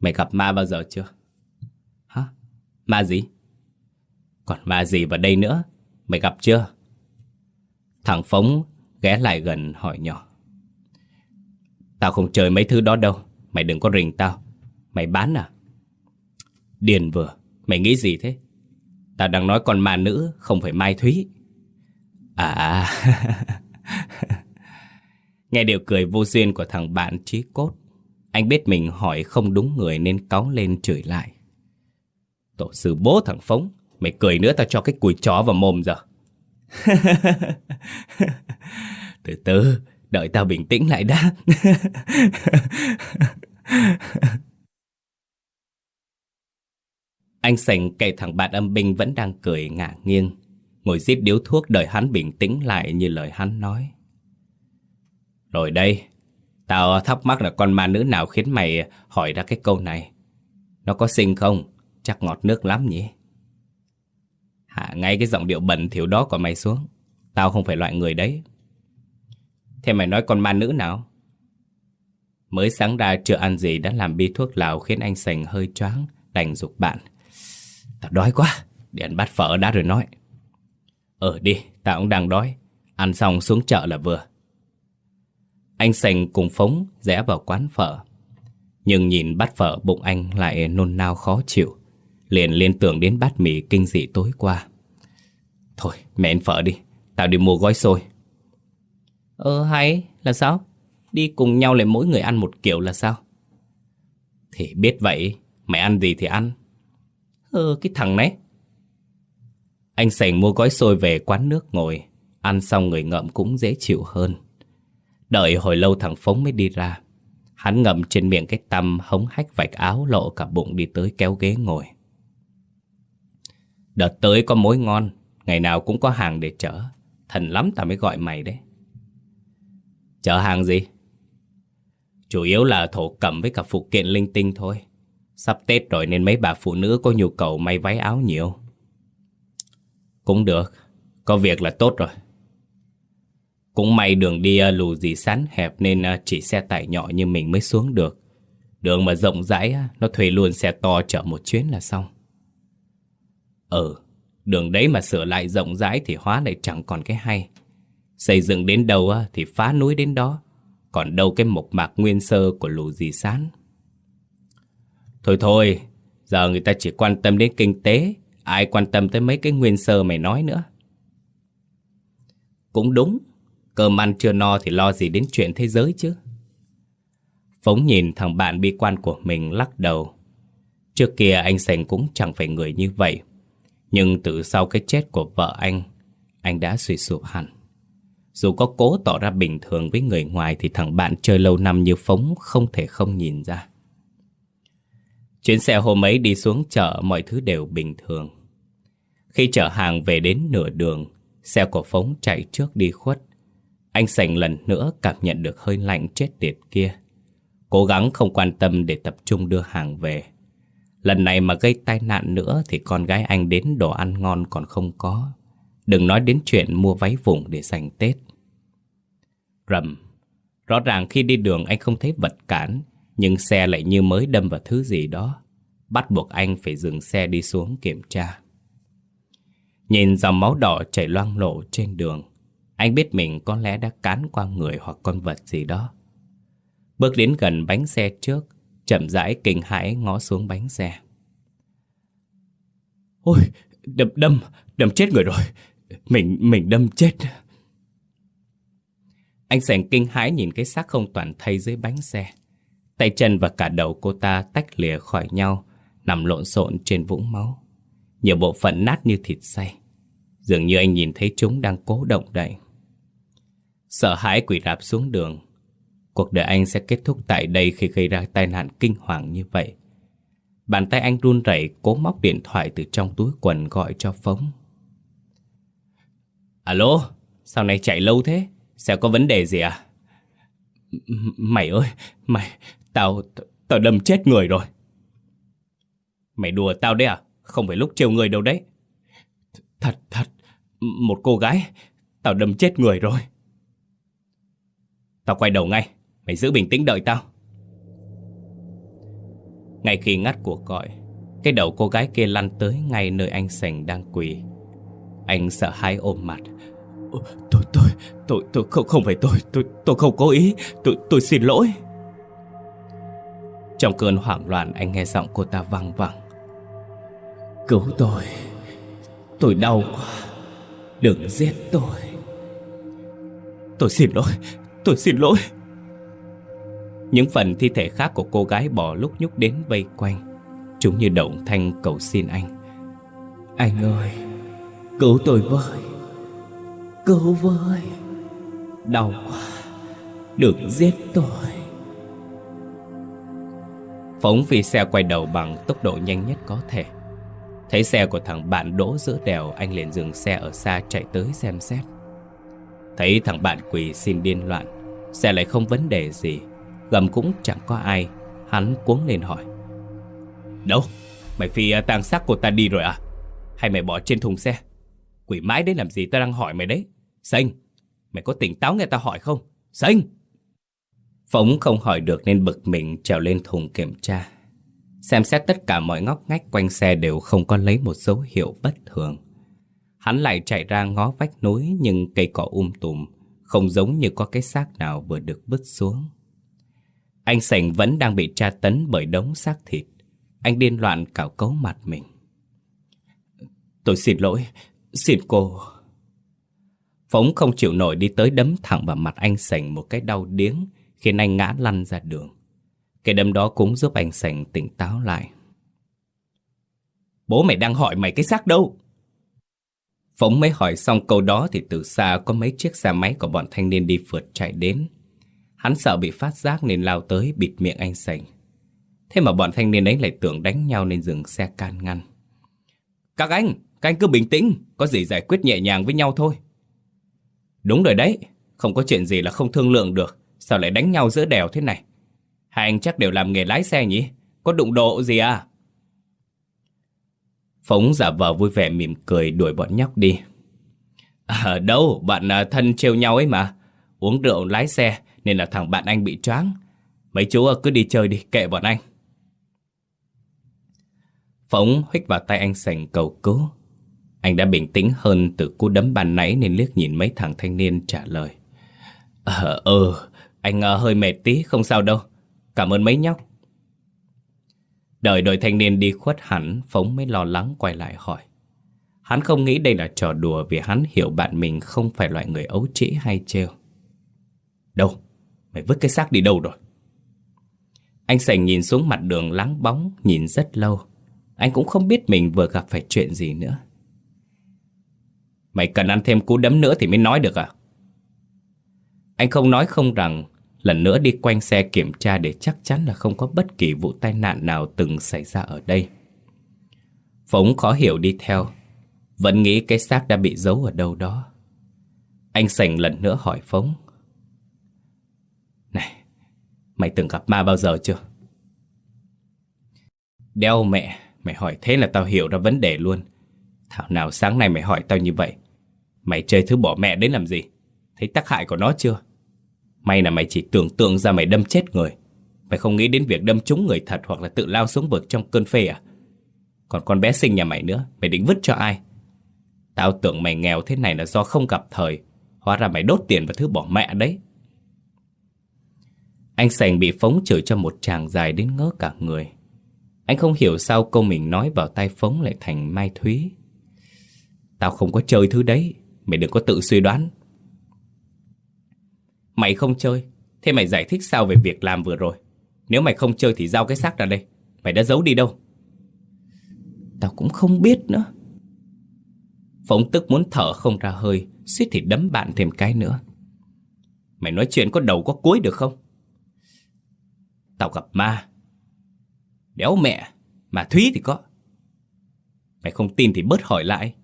Mày gặp ma bao giờ chưa? Hả? Ma gì? Còn ma gì vào đây nữa? Mày gặp chưa? Thằng Phóng ghé lại gần hỏi nhỏ. Tao không chơi mấy thứ đó đâu. Mày đừng có rình tao. Mày bán à? Điền vừa. Mày nghĩ gì thế? Tao đang nói con ma nữ, không phải Mai Thúy. À... à. [laughs] Nghe điều cười vô duyên của thằng bạn trí cốt. Anh biết mình hỏi không đúng người nên cáu lên chửi lại. Tổ sư bố thằng Phóng, mày cười nữa tao cho cái cùi chó vào mồm giờ. [laughs] từ từ, đợi tao bình tĩnh lại đã. [laughs] Anh sành kệ thằng bạn âm binh vẫn đang cười ngả nghiêng. Ngồi giết điếu thuốc đợi hắn bình tĩnh lại như lời hắn nói. Rồi đây, tao thắc mắc là con ma nữ nào khiến mày hỏi ra cái câu này. Nó có xinh không? Chắc ngọt nước lắm nhỉ? Hạ ngay cái giọng điệu bẩn thiểu đó của mày xuống. Tao không phải loại người đấy. Thế mày nói con ma nữ nào? Mới sáng ra chưa ăn gì đã làm bi thuốc lào khiến anh sành hơi choáng, đành dục bạn. Tao đói quá, để ăn bát phở đã rồi nói. Ờ đi, tao cũng đang đói. Ăn xong xuống chợ là vừa. Anh sành cùng phóng rẽ vào quán phở. Nhưng nhìn bát phở bụng anh lại nôn nao khó chịu. Liền liên tưởng đến bát mì kinh dị tối qua. Thôi, mẹ ăn phở đi. Tao đi mua gói xôi. Ờ hay, là sao? Đi cùng nhau lại mỗi người ăn một kiểu là sao? Thì biết vậy, mày ăn gì thì ăn. Ờ, cái thằng này. Anh sành mua gói xôi về quán nước ngồi. Ăn xong người ngậm cũng dễ chịu hơn. Đợi hồi lâu thằng Phóng mới đi ra. Hắn ngậm trên miệng cái tăm hống hách vạch áo lộ cả bụng đi tới kéo ghế ngồi. Đợt tới có mối ngon, ngày nào cũng có hàng để chở. Thần lắm ta mới gọi mày đấy. Chở hàng gì? Chủ yếu là thổ cẩm với cả phụ kiện linh tinh thôi. Sắp Tết rồi nên mấy bà phụ nữ có nhu cầu may váy áo nhiều. Cũng được, có việc là tốt rồi. Cũng may đường đi ờ, lù gì sán hẹp nên ờ, chỉ xe tải nhỏ như mình mới xuống được. Đường mà rộng rãi, ờ, nó thuê luôn xe to chở một chuyến là xong. Ừ, đường đấy mà sửa lại rộng rãi thì hóa lại chẳng còn cái hay. Xây dựng đến đâu thì phá núi đến đó. Còn đâu cái mộc mạc nguyên sơ của lù dì sán. Thôi thôi, giờ người ta chỉ quan tâm đến kinh tế, ai quan tâm tới mấy cái nguyên sơ mày nói nữa. Cũng đúng, cơm ăn chưa no thì lo gì đến chuyện thế giới chứ. Phóng nhìn thằng bạn bi quan của mình lắc đầu. Trước kia anh Sành cũng chẳng phải người như vậy. Nhưng từ sau cái chết của vợ anh, anh đã suy sụp hẳn. Dù có cố tỏ ra bình thường với người ngoài thì thằng bạn chơi lâu năm như Phóng không thể không nhìn ra. Chuyến xe hôm ấy đi xuống chợ mọi thứ đều bình thường. Khi chở hàng về đến nửa đường, xe của Phóng chạy trước đi khuất. Anh Sành lần nữa cảm nhận được hơi lạnh chết tiệt kia. Cố gắng không quan tâm để tập trung đưa hàng về. Lần này mà gây tai nạn nữa thì con gái anh đến đồ ăn ngon còn không có. Đừng nói đến chuyện mua váy vùng để dành Tết. Rầm. Rõ ràng khi đi đường anh không thấy vật cản, nhưng xe lại như mới đâm vào thứ gì đó. Bắt buộc anh phải dừng xe đi xuống kiểm tra. Nhìn dòng máu đỏ chảy loang lộ trên đường, anh biết mình có lẽ đã cán qua người hoặc con vật gì đó. Bước đến gần bánh xe trước, chậm rãi kinh hãi ngó xuống bánh xe. Ôi, đâm, đâm, đâm chết người rồi. Mình, mình đâm chết. Anh sành kinh hãi nhìn cái xác không toàn thây dưới bánh xe. Tay chân và cả đầu cô ta tách lìa khỏi nhau, nằm lộn xộn trên vũng máu. Nhiều bộ phận nát như thịt xay. Dường như anh nhìn thấy chúng đang cố động đậy. Sợ hãi quỷ rạp xuống đường. Cuộc đời anh sẽ kết thúc tại đây khi gây ra tai nạn kinh hoàng như vậy. Bàn tay anh run rẩy cố móc điện thoại từ trong túi quần gọi cho Phóng. Alo, sao này chạy lâu thế? Sẽ có vấn đề gì à? Mày ơi, mày, tao, tao đâm chết người rồi. Mày đùa tao đấy à? Không phải lúc trêu người đâu đấy. Thật, thật, một cô gái, tao đâm chết người rồi. Tao quay đầu ngay, mày giữ bình tĩnh đợi tao. Ngay khi ngắt cuộc gọi, cái đầu cô gái kia lăn tới ngay nơi anh Sành đang quỳ. Anh sợ hãi ôm mặt, Tôi, tôi, tôi, tôi không, không phải tôi, tôi, tôi không cố ý, tôi, tôi xin lỗi. Trong cơn hoảng loạn anh nghe giọng cô ta vang vẳng. Cứu tôi, tôi đau quá, đừng giết tôi. Tôi xin lỗi, tôi xin lỗi. Những phần thi thể khác của cô gái bò lúc nhúc đến vây quanh. Chúng như động thanh cầu xin anh. Anh ơi, cứu tôi với. Cứu với Đau quá Đừng giết tôi Phóng phi xe quay đầu bằng tốc độ nhanh nhất có thể Thấy xe của thằng bạn đỗ giữa đèo Anh liền dừng xe ở xa chạy tới xem xét Thấy thằng bạn quỷ xin điên loạn Xe lại không vấn đề gì Gầm cũng chẳng có ai Hắn cuống lên hỏi Đâu? Mày phi à, tang xác của ta đi rồi à? Hay mày bỏ trên thùng xe? Quỷ mãi đấy làm gì ta đang hỏi mày đấy? Xanh, mày có tỉnh táo nghe ta hỏi không? Xanh! Phóng không hỏi được nên bực mình trèo lên thùng kiểm tra. Xem xét tất cả mọi ngóc ngách quanh xe đều không có lấy một dấu hiệu bất thường. Hắn lại chạy ra ngó vách núi nhưng cây cỏ um tùm, không giống như có cái xác nào vừa được bứt xuống. Anh Sành vẫn đang bị tra tấn bởi đống xác thịt. Anh điên loạn cào cấu mặt mình. Tôi xin lỗi, xin cô. Phóng không chịu nổi đi tới đấm thẳng vào mặt anh Sành một cái đau điếng khiến anh ngã lăn ra đường. Cái đấm đó cũng giúp anh Sành tỉnh táo lại. Bố mày đang hỏi mày cái xác đâu? Phóng mới hỏi xong câu đó thì từ xa có mấy chiếc xe máy của bọn thanh niên đi phượt chạy đến. Hắn sợ bị phát giác nên lao tới bịt miệng anh Sành. Thế mà bọn thanh niên ấy lại tưởng đánh nhau nên dừng xe can ngăn. Các anh, các anh cứ bình tĩnh, có gì giải quyết nhẹ nhàng với nhau thôi. Đúng rồi đấy, không có chuyện gì là không thương lượng được, sao lại đánh nhau giữa đèo thế này? Hai anh chắc đều làm nghề lái xe nhỉ? Có đụng độ gì à? Phóng giả vờ vui vẻ mỉm cười đuổi bọn nhóc đi. À, đâu, bạn à, thân trêu nhau ấy mà. Uống rượu lái xe nên là thằng bạn anh bị choáng. Mấy chú à, cứ đi chơi đi, kệ bọn anh. Phóng huých vào tay anh sành cầu cứu. Anh đã bình tĩnh hơn từ cú đấm bàn nãy nên liếc nhìn mấy thằng thanh niên trả lời. Ờ, ừ, anh à, hơi mệt tí, không sao đâu. Cảm ơn mấy nhóc. Đợi đợi thanh niên đi khuất hẳn, Phóng mới lo lắng quay lại hỏi. Hắn không nghĩ đây là trò đùa vì hắn hiểu bạn mình không phải loại người ấu trĩ hay trêu. Đâu? Mày vứt cái xác đi đâu rồi? Anh sành nhìn xuống mặt đường lắng bóng, nhìn rất lâu. Anh cũng không biết mình vừa gặp phải chuyện gì nữa. Mày cần ăn thêm cú đấm nữa thì mới nói được à? Anh không nói không rằng lần nữa đi quanh xe kiểm tra để chắc chắn là không có bất kỳ vụ tai nạn nào từng xảy ra ở đây. Phóng khó hiểu đi theo, vẫn nghĩ cái xác đã bị giấu ở đâu đó. Anh sành lần nữa hỏi Phóng. Này, mày từng gặp ma bao giờ chưa? Đeo mẹ, mày hỏi thế là tao hiểu ra vấn đề luôn. Thảo nào sáng nay mày hỏi tao như vậy. Mày chơi thứ bỏ mẹ đến làm gì? Thấy tác hại của nó chưa? May là mày chỉ tưởng tượng ra mày đâm chết người. Mày không nghĩ đến việc đâm trúng người thật hoặc là tự lao xuống vực trong cơn phê à? Còn con bé sinh nhà mày nữa, mày định vứt cho ai? Tao tưởng mày nghèo thế này là do không gặp thời. Hóa ra mày đốt tiền vào thứ bỏ mẹ đấy. Anh Sành bị phóng chửi cho một tràng dài đến ngớ cả người. Anh không hiểu sao câu mình nói vào tay phóng lại thành Mai Thúy. Tao không có chơi thứ đấy, mày đừng có tự suy đoán. Mày không chơi, thế mày giải thích sao về việc làm vừa rồi? Nếu mày không chơi thì giao cái xác ra đây. Mày đã giấu đi đâu? Tao cũng không biết nữa. Phóng tức muốn thở không ra hơi, suýt thì đấm bạn thêm cái nữa. Mày nói chuyện có đầu có cuối được không? Tao gặp ma. Đéo mẹ, mà Thúy thì có. Mày không tin thì bớt hỏi lại.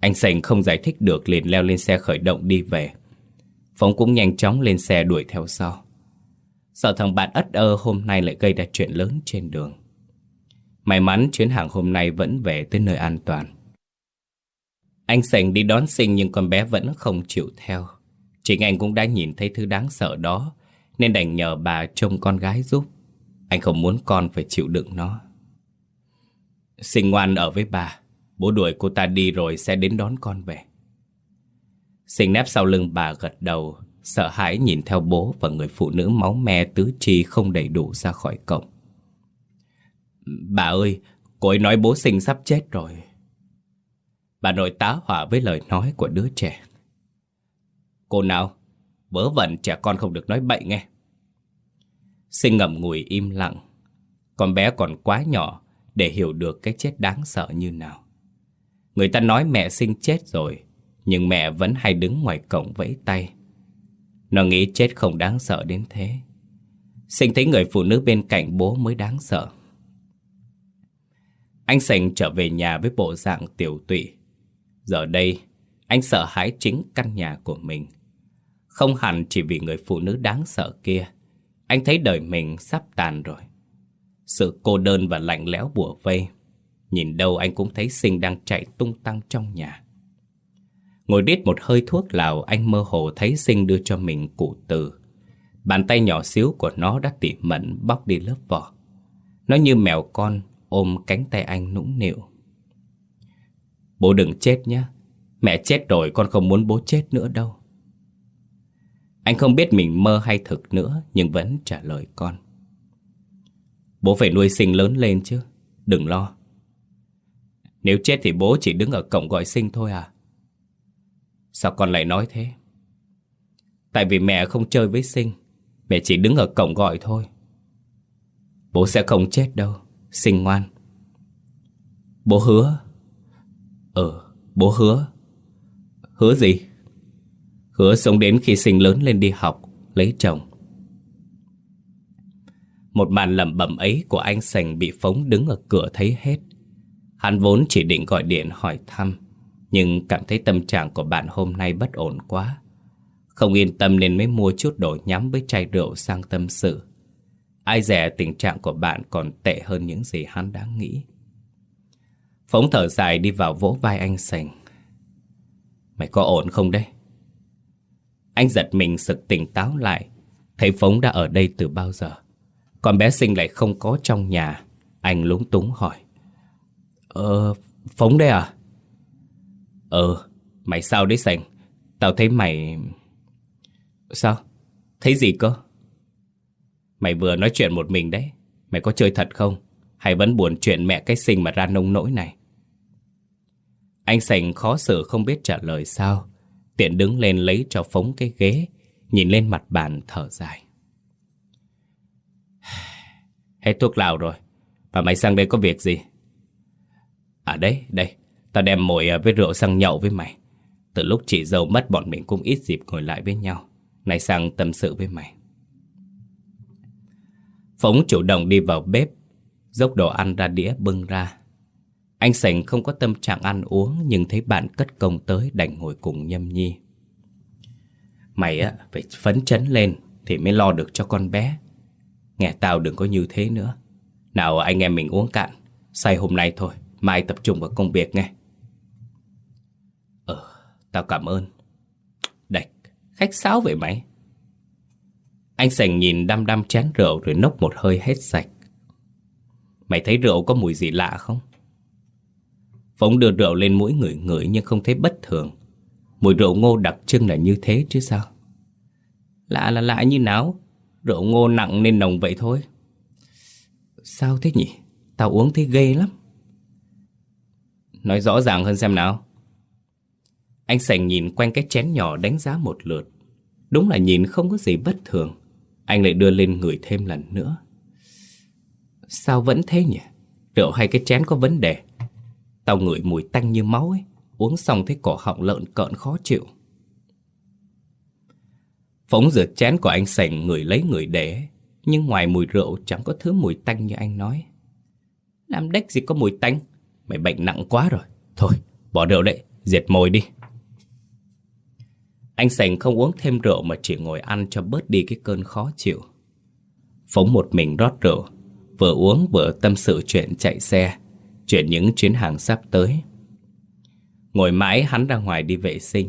Anh Sành không giải thích được liền leo lên xe khởi động đi về. Phong cũng nhanh chóng lên xe đuổi theo sau. Sợ thằng bạn ất ơ hôm nay lại gây ra chuyện lớn trên đường. May mắn chuyến hàng hôm nay vẫn về tới nơi an toàn. Anh Sành đi đón sinh nhưng con bé vẫn không chịu theo. Chính anh cũng đã nhìn thấy thứ đáng sợ đó, nên đành nhờ bà trông con gái giúp. Anh không muốn con phải chịu đựng nó. Sinh ngoan ở với bà. Bố đuổi cô ta đi rồi sẽ đến đón con về. Sinh nép sau lưng bà gật đầu, sợ hãi nhìn theo bố và người phụ nữ máu me tứ chi không đầy đủ ra khỏi cổng. Bà ơi, cô ấy nói bố sinh sắp chết rồi. Bà nội tá hỏa với lời nói của đứa trẻ. Cô nào, vớ vẩn trẻ con không được nói bậy nghe. Sinh ngậm ngùi im lặng. Con bé còn quá nhỏ để hiểu được cái chết đáng sợ như nào. Người ta nói mẹ sinh chết rồi, nhưng mẹ vẫn hay đứng ngoài cổng vẫy tay. Nó nghĩ chết không đáng sợ đến thế. Sinh thấy người phụ nữ bên cạnh bố mới đáng sợ. Anh Sành trở về nhà với bộ dạng tiểu tụy. Giờ đây, anh sợ hãi chính căn nhà của mình. Không hẳn chỉ vì người phụ nữ đáng sợ kia. Anh thấy đời mình sắp tàn rồi. Sự cô đơn và lạnh lẽo bùa vây. Nhìn đâu anh cũng thấy sinh đang chạy tung tăng trong nhà. Ngồi đít một hơi thuốc lào, anh mơ hồ thấy sinh đưa cho mình cụ từ. Bàn tay nhỏ xíu của nó đã tỉ mẩn, bóc đi lớp vỏ. Nó như mèo con, ôm cánh tay anh nũng nịu. Bố đừng chết nhé. Mẹ chết rồi, con không muốn bố chết nữa đâu. Anh không biết mình mơ hay thực nữa, nhưng vẫn trả lời con. Bố phải nuôi sinh lớn lên chứ. Đừng lo. Nếu chết thì bố chỉ đứng ở cổng gọi sinh thôi à? Sao con lại nói thế? Tại vì mẹ không chơi với sinh Mẹ chỉ đứng ở cổng gọi thôi. Bố sẽ không chết đâu Sinh ngoan. Bố hứa. Ừ, bố hứa. Hứa gì? Hứa sống đến khi sinh lớn lên đi học Lấy chồng. Một màn lẩm bẩm ấy của anh Sành bị phóng đứng ở cửa thấy hết. Hắn vốn chỉ định gọi điện hỏi thăm. Nhưng cảm thấy tâm trạng của bạn hôm nay bất ổn quá. Không yên tâm nên mới mua chút đồ nhắm với chai rượu sang tâm sự. Ai dè tình trạng của bạn còn tệ hơn những gì hắn đã nghĩ. Phóng thở dài đi vào vỗ vai anh Sành. Mày có ổn không đây? Anh giật mình sực tỉnh táo lại. Thấy Phóng đã ở đây từ bao giờ? Còn bé sinh lại không có trong nhà. Anh lúng túng hỏi. Ờ, Phóng đây à? Ờ, mày sao đấy Sành? Tao thấy mày... Sao? Thấy gì cơ? Mày vừa nói chuyện một mình đấy Mày có chơi thật không? Hay vẫn buồn chuyện mẹ cái sinh mà ra nông nỗi này? Anh Sành khó xử không biết trả lời sao Tiện đứng lên lấy cho phóng cái ghế Nhìn lên mặt bàn thở dài [sighs] Hết thuốc lào rồi Và mày sang đây có việc gì? À đấy, đây Tao đem mồi à, với rượu sang nhậu với mày. Từ lúc chị dâu mất, bọn mình cũng ít dịp ngồi lại với nhau. Này sang tâm sự với mày. Phóng chủ động đi vào bếp, Dốc đồ ăn ra đĩa bưng ra. Anh Sành không có tâm trạng ăn uống, Nhưng thấy bạn cất công tới đành ngồi cùng nhâm nhi. Mày á, phải phấn chấn lên Thì mới lo được cho con bé. Nghe tao đừng có như thế nữa. Nào anh em mình uống cạn, Say hôm nay thôi, Mai tập trung vào công việc nghe. Tao cảm ơn. Đạch, Khách sáo vậy mày Anh Sành nhìn đăm đăm chén rượu Rồi nốc một hơi hết sạch. Mày thấy rượu có mùi gì lạ không? Phóng đưa rượu lên mũi người người Nhưng không thấy bất thường. Mùi rượu ngô đặc trưng là như thế chứ sao? Lạ là lạ như nào? Rượu ngô nặng nên nồng vậy thôi. Sao thế nhỉ? Tao uống thấy ghê lắm. Nói rõ ràng hơn xem nào. Anh Sành nhìn quanh cái chén nhỏ đánh giá một lượt. Đúng là nhìn không có gì bất thường. Anh lại đưa lên người thêm lần nữa. Sao vẫn thế nhỉ? Rượu hay cái chén có vấn đề? Tao ngửi mùi tanh như máu ấy. Uống xong thấy cổ họng lợn cợn khó chịu. Phóng rượt chén của anh Sành người lấy người để, Nhưng ngoài mùi rượu chẳng có thứ mùi tanh như anh nói. Làm đếch gì có mùi tanh? Mày bệnh nặng quá rồi. Thôi, bỏ rượu đấy, Diệt mồi đi. Anh Sành không uống thêm rượu Mà chỉ ngồi ăn cho bớt đi cái cơn khó chịu. Phóng một mình rót rượu Vừa uống vừa tâm sự chuyện chạy xe Chuyện những chuyến hàng sắp tới. Ngồi mãi hắn ra ngoài đi vệ sinh.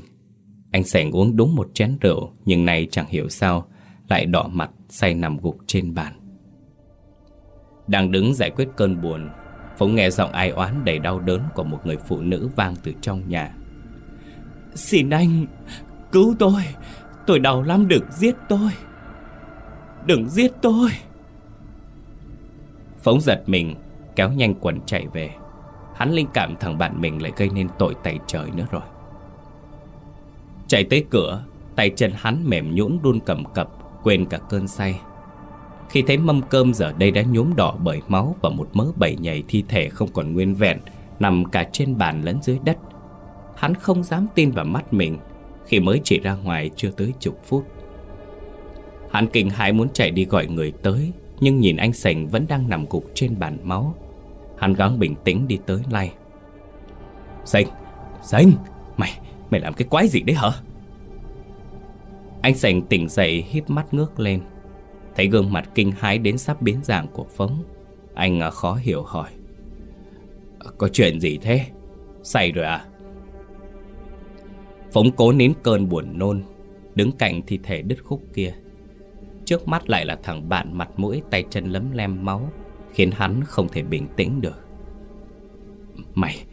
Anh Sành uống đúng một chén rượu Nhưng nay chẳng hiểu sao Lại đỏ mặt say nằm gục trên bàn. Đang đứng giải quyết cơn buồn Phóng nghe giọng ai oán đầy đau đớn của một người phụ nữ vang từ trong nhà. Xin anh, cứu tôi, tôi đau lắm đừng giết tôi. Đừng giết tôi. Phóng giật mình, kéo nhanh quần chạy về. Hắn linh cảm thằng bạn mình lại gây nên tội tày trời nữa rồi. Chạy tới cửa, tay chân hắn mềm nhũn run cầm cập, quên cả cơn say. Khi thấy mâm cơm giờ đây đã nhuốm đỏ bởi máu Và một mớ bầy nhầy thi thể không còn nguyên vẹn Nằm cả trên bàn lẫn dưới đất Hắn không dám tin vào mắt mình khi mới chỉ ra ngoài chưa tới chục phút. Hắn kinh hãi muốn chạy đi gọi người tới Nhưng nhìn anh Sành vẫn đang nằm gục trên bàn máu. Hắn gắng bình tĩnh đi tới lay Sành, Sành, Mày Mày làm cái quái gì đấy hả? Anh Sành tỉnh dậy híp mắt ngước lên. Thấy gương mặt kinh hãi đến sắp biến dạng của Phóng Anh à, khó hiểu hỏi. Có chuyện gì thế? Say rồi à? Phóng cố nín cơn buồn nôn Đứng cạnh thi thể đứt khúc kia. Trước mắt lại là thằng bạn mặt mũi tay chân lấm lem máu Khiến hắn không thể bình tĩnh được. Mày,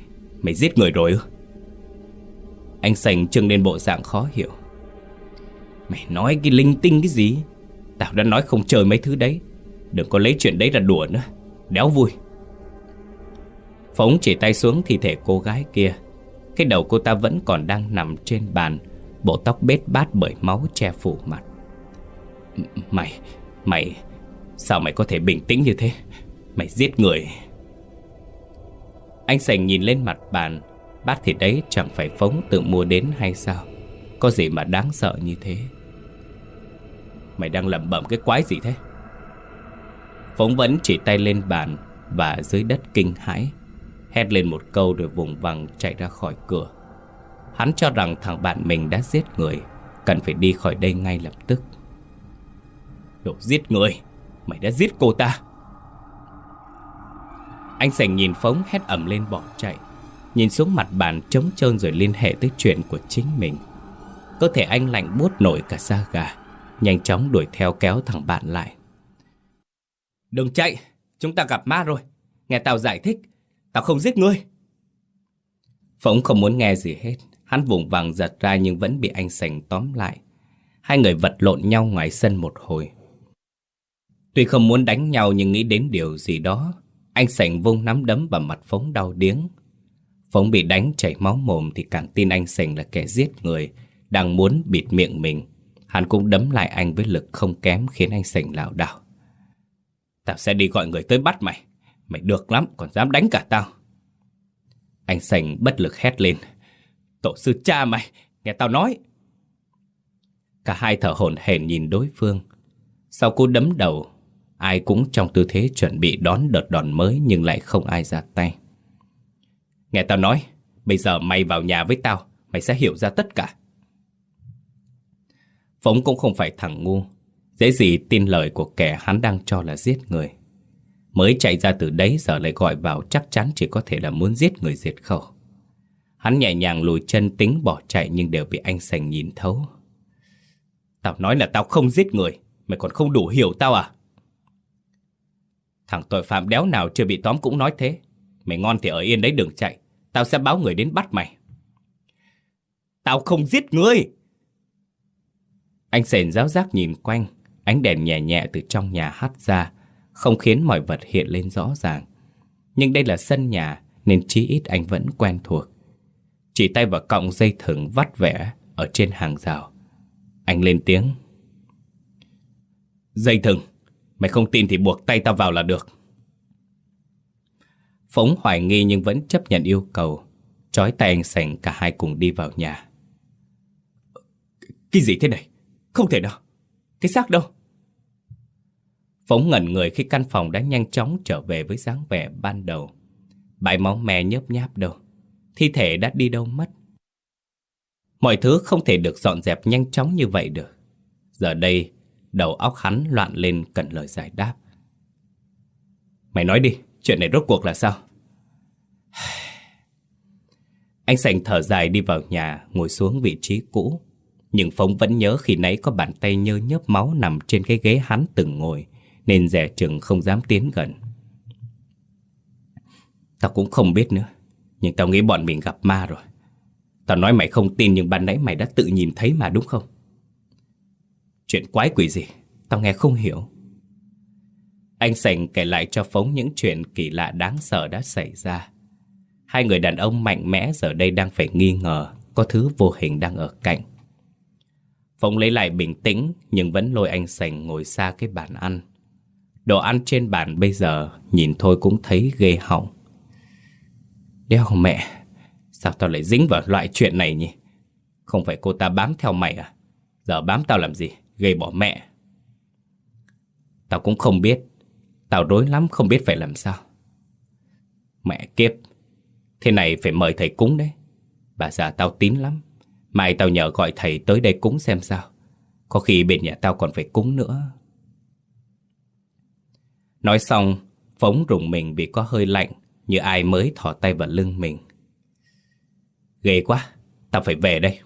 mày giết người rồi ư? Anh sành trưng lên bộ dạng khó hiểu. Mày nói cái linh tinh cái gì? Tao đã nói không chơi mấy thứ đấy. Đừng có lấy chuyện đấy ra đùa nữa. Đéo vui. Phóng chỉ tay xuống thi thể cô gái kia. Cái đầu cô ta vẫn còn đang nằm trên bàn Bộ tóc bết bát bởi máu che phủ mặt. Mày, mày Sao mày có thể bình tĩnh như thế? Mày giết người. Anh sành nhìn lên mặt bàn Bát thịt đấy chẳng phải phóng tự mua đến hay sao? Có gì mà đáng sợ như thế? Mày đang lẩm bẩm cái quái gì thế? Phóng vẫn chỉ tay lên bàn Và dưới đất kinh hãi. Hét lên một câu rồi vùng vằng chạy ra khỏi cửa. Hắn cho rằng thằng bạn mình đã giết người, Cần phải đi khỏi đây ngay lập tức. Đồ giết người? Mày đã giết cô ta? Anh sành nhìn phóng hét ẩm lên bỏ chạy, Nhìn xuống mặt bàn trống trơn rồi liên hệ tới chuyện của chính mình. Cơ thể anh lạnh buốt nổi cả da gà, Nhanh chóng đuổi theo kéo thằng bạn lại. Đừng chạy, Chúng ta gặp ma rồi. Nghe tao giải thích Tao không giết ngươi. Phóng không muốn nghe gì hết. Hắn vùng vằng giật ra nhưng vẫn bị anh sành tóm lại. Hai người vật lộn nhau ngoài sân một hồi. Tuy không muốn đánh nhau nhưng nghĩ đến điều gì đó, Anh sành vung nắm đấm vào mặt Phóng đau điếng. Phóng bị đánh chảy máu mồm thì càng tin anh sành là kẻ giết người, Đang muốn bịt miệng mình. Hắn cũng đấm lại anh với lực không kém khiến anh sành lảo đảo. Tao sẽ đi gọi người tới bắt mày. Mày được lắm, còn dám đánh cả tao. Anh sành bất lực hét lên. Tổ sư cha mày, Nghe tao nói. Cả hai thở hổn hển nhìn đối phương. Sau cú đấm đầu, Ai cũng trong tư thế chuẩn bị đón đợt đòn mới Nhưng lại không ai ra tay. Nghe tao nói, Bây giờ mày vào nhà với tao, Mày sẽ hiểu ra tất cả. Phóng cũng không phải thằng ngu. Dễ gì tin lời của kẻ hắn đang cho là giết người. Mới chạy ra từ đấy giờ lại gọi vào Chắc chắn chỉ có thể là muốn giết người diệt khẩu. Hắn nhẹ nhàng lùi chân tính bỏ chạy Nhưng đều bị anh sành nhìn thấu. Tao nói là tao không giết người, Mày còn không đủ hiểu tao à? Thằng tội phạm đéo nào chưa bị tóm cũng nói thế. Mày ngon thì ở yên đấy đừng chạy, Tao sẽ báo người đến bắt mày. Tao không giết người! Anh sền giáo giác nhìn quanh, Ánh đèn nhẹ nhẹ từ trong nhà hắt ra không khiến mọi vật hiện lên rõ ràng. Nhưng đây là sân nhà, Nên chí ít anh vẫn quen thuộc. Chỉ tay vào cọng dây thừng vắt vẽ Ở trên hàng rào. Anh lên tiếng. Dây thừng, Mày không tin thì buộc tay tao vào là được. Phóng hoài nghi nhưng vẫn chấp nhận yêu cầu Chói tay anh sành cả hai cùng đi vào nhà. Cái gì thế này? Không thể đâu Cái xác đâu? Phóng ngẩn người khi căn phòng đã nhanh chóng trở về với dáng vẻ ban đầu. Bãi máu me nhớp nháp đâu? Thi thể đã đi đâu mất? Mọi thứ không thể được dọn dẹp nhanh chóng như vậy được. Giờ đây, Đầu óc hắn loạn lên cần lời giải đáp. Mày nói đi, Chuyện này rốt cuộc là sao? [sighs] Anh sành thở dài đi vào nhà, Ngồi xuống vị trí cũ. Nhưng Phóng vẫn nhớ khi nãy có bàn tay nhơ nhớp máu Nằm trên cái ghế hắn từng ngồi. Nên rẻ chừng không dám tiến gần Tao cũng không biết nữa, Nhưng tao nghĩ bọn mình gặp ma rồi Tao nói mày không tin nhưng ban nãy mày đã tự nhìn thấy mà, đúng không? Chuyện quái quỷ gì? Tao nghe không hiểu anh Sành kể lại cho Phóng những chuyện kỳ lạ đáng sợ đã xảy ra. Hai người đàn ông mạnh mẽ giờ đây đang phải nghi ngờ có thứ vô hình đang ở cạnh. Phóng lấy lại bình tĩnh nhưng vẫn lôi anh Sành ngồi xa cái bàn ăn. Đồ ăn trên bàn bây giờ nhìn thôi cũng thấy ghê họng. Đeo mẹ, sao tao lại dính vào loại chuyện này nhỉ? Không phải cô ta bám theo mày à? Giờ bám tao làm gì? Gây bỏ mẹ. Tao cũng không biết Tao rối lắm không biết phải làm sao Mẹ kiếp, thế này phải mời thầy cúng đấy. Bà già tao tín lắm. Mai tao nhờ gọi thầy tới đây cúng xem sao. Có khi bên nhà tao còn phải cúng nữa. Nói xong, Phóng rùng mình vì có hơi lạnh, như ai mới thỏ tay vào lưng mình. Ghê quá, tao phải về đây.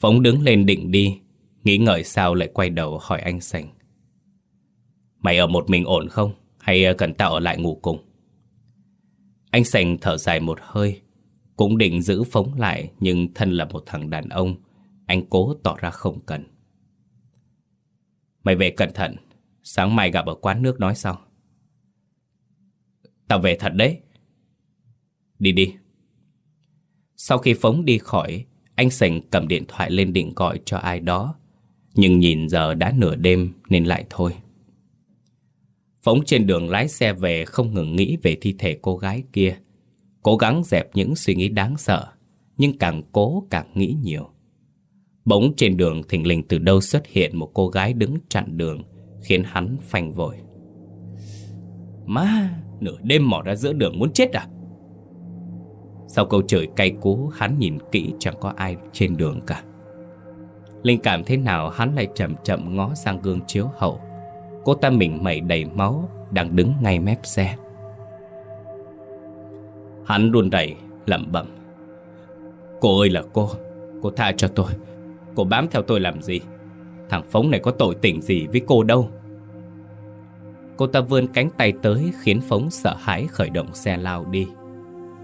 Phóng đứng lên định đi, nghĩ ngợi sao lại quay đầu hỏi anh Sành. Mày ở một mình ổn không? Hay ờ, cần tao ở lại ngủ cùng? Anh Sành thở dài một hơi, cũng định giữ Phóng lại nhưng thân là một thằng đàn ông, anh cố tỏ ra không cần. Mày về cẩn thận, sáng mai gặp ở quán nước nói sau. Tao về thật đấy. Đi đi. Sau khi Phóng đi khỏi, anh Sành cầm điện thoại lên định gọi cho ai đó. Nhưng nhìn giờ đã nửa đêm nên lại thôi. Phóng trên đường lái xe về không ngừng nghĩ về thi thể cô gái kia. Cố gắng dẹp những suy nghĩ đáng sợ, nhưng càng cố càng nghĩ nhiều. Bỗng trên đường thình lình từ đâu xuất hiện một cô gái đứng chặn đường, khiến hắn phanh vội. Má, nửa đêm mò ra giữa đường muốn chết à? Sau câu trời cay cú, hắn nhìn kỹ chẳng có ai trên đường cả. Linh cảm thế nào hắn lại chậm chậm ngó sang gương chiếu hậu. Cô ta mình mẩy đầy máu, đang đứng ngay mép xe. Hắn run rẩy lẩm bẩm. Cô ơi là cô, cô tha cho tôi. Cô bám theo tôi làm gì? Thằng Phóng này có tội tình gì với cô đâu. Cô ta vươn cánh tay tới khiến Phóng sợ hãi khởi động xe lao đi.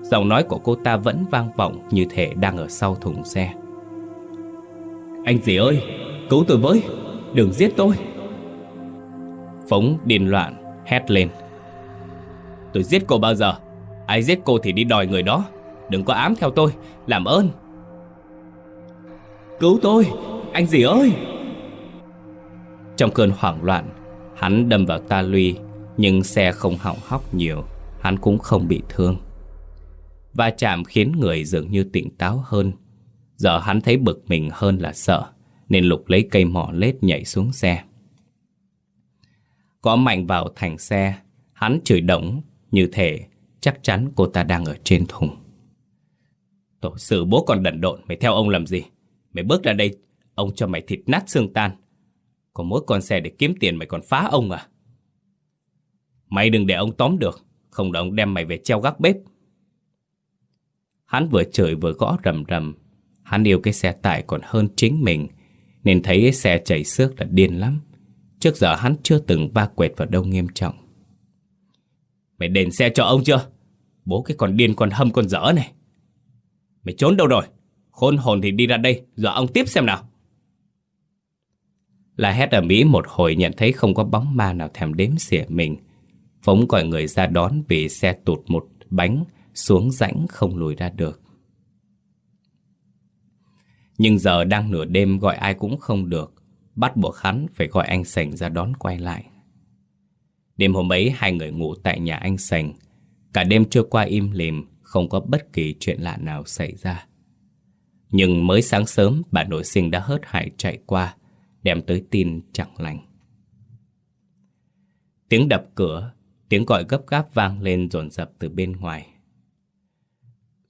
Giọng nói của cô ta vẫn vang vọng như thể đang ở sau thùng xe. Anh gì ơi, cứu tôi với, đừng giết tôi. Phóng điên loạn, hét lên. Tôi giết cô bao giờ? Ai giết cô thì đi đòi người đó. Đừng có ám theo tôi, làm ơn. Cứu tôi, anh gì ơi! Trong cơn hoảng loạn, hắn đâm vào ta luy, nhưng xe không hỏng hóc nhiều, hắn cũng không bị thương. Va chạm khiến người dường như tỉnh táo hơn. Giờ hắn thấy bực mình hơn là sợ, nên Lục lấy cây mỏ lết nhảy xuống xe. Có mạnh vào thành xe, hắn chửi động như thể chắc chắn cô ta đang ở trên thùng. Tổ sự bố còn đần độn, mày theo ông làm gì? Mày bước ra đây, ông cho mày thịt nát xương tan. Còn mỗi con xe để kiếm tiền mày còn phá ông à? Mày đừng để ông tóm được, không là ông đem mày về treo gác bếp. Hắn vừa chửi vừa gõ rầm rầm. Hắn yêu cái xe tải còn hơn chính mình, nên thấy cái xe chảy xước là điên lắm. Trước giờ hắn chưa từng va quẹt vào đâu nghiêm trọng. Mày đền xe cho ông chưa? Bố cái con điên con hâm con dở này. Mày trốn đâu rồi? Khôn hồn thì đi ra đây, dọa ông tiếp xem nào. Là hét ở Mỹ một hồi nhận thấy không có bóng ma nào thèm đếm xỉa mình. Phóng gọi người ra đón vì xe tụt một bánh xuống rãnh không lùi ra được. Nhưng giờ đang nửa đêm gọi ai cũng không được, bắt buộc hắn phải gọi anh Sành ra đón quay lại. Đêm hôm ấy hai người ngủ tại nhà anh Sành, cả đêm trôi qua im lìm, không có bất kỳ chuyện lạ nào xảy ra. Nhưng mới sáng sớm bà nội sinh đã hớt hải chạy qua, đem tới tin chẳng lành. Tiếng đập cửa, tiếng gọi gấp gáp vang lên dồn dập từ bên ngoài.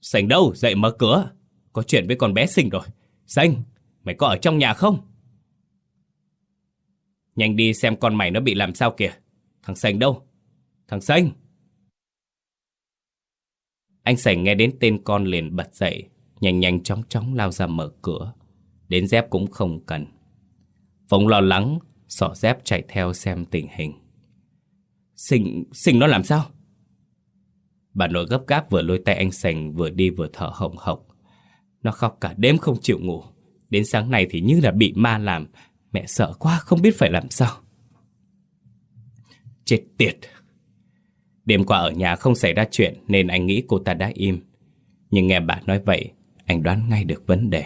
Sành đâu, dậy mở cửa. Có chuyện với con bé sinh rồi. Sành, mày có ở trong nhà không? Nhanh đi xem con mày nó bị làm sao kìa. Thằng Sành đâu? Thằng Sành! Anh Sành nghe đến tên con liền bật dậy, nhanh nhanh chóng chóng lao ra mở cửa. Đến dép cũng không cần. Phong lo lắng, sỏ dép chạy theo xem tình hình. Sinh, Sình nó làm sao? Bà nội gấp gáp vừa lôi tay anh Sành vừa đi vừa thở hồng hộc. Nó khóc cả đêm không chịu ngủ. Đến sáng nay thì như là bị ma làm. Mẹ sợ quá không biết phải làm sao. Chết tiệt. Đêm qua ở nhà không xảy ra chuyện nên anh nghĩ cô ta đã im. Nhưng nghe bà nói vậy, anh đoán ngay được vấn đề.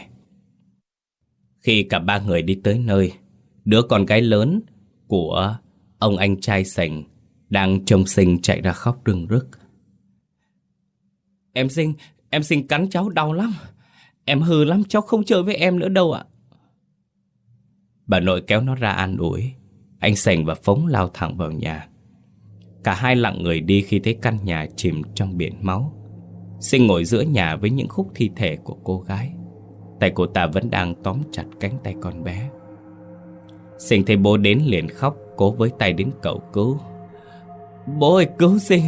Khi cả ba người đi tới nơi, đứa con gái lớn của ông anh trai sành đang trông sinh chạy ra khóc rưng rức. Em sinh, em sinh cắn cháu đau lắm. Em hư lắm, cháu không chơi với em nữa đâu ạ. Bà nội kéo nó ra an ủi. Anh sành và phóng lao thẳng vào nhà. Cả hai lặng người đi khi thấy căn nhà chìm trong biển máu Sinh ngồi giữa nhà với những khúc thi thể của cô gái Tay cô ta vẫn đang tóm chặt cánh tay con bé Sinh thấy bố đến liền khóc, Cố với tay đến cậu cứu. Bố ơi, cứu Sinh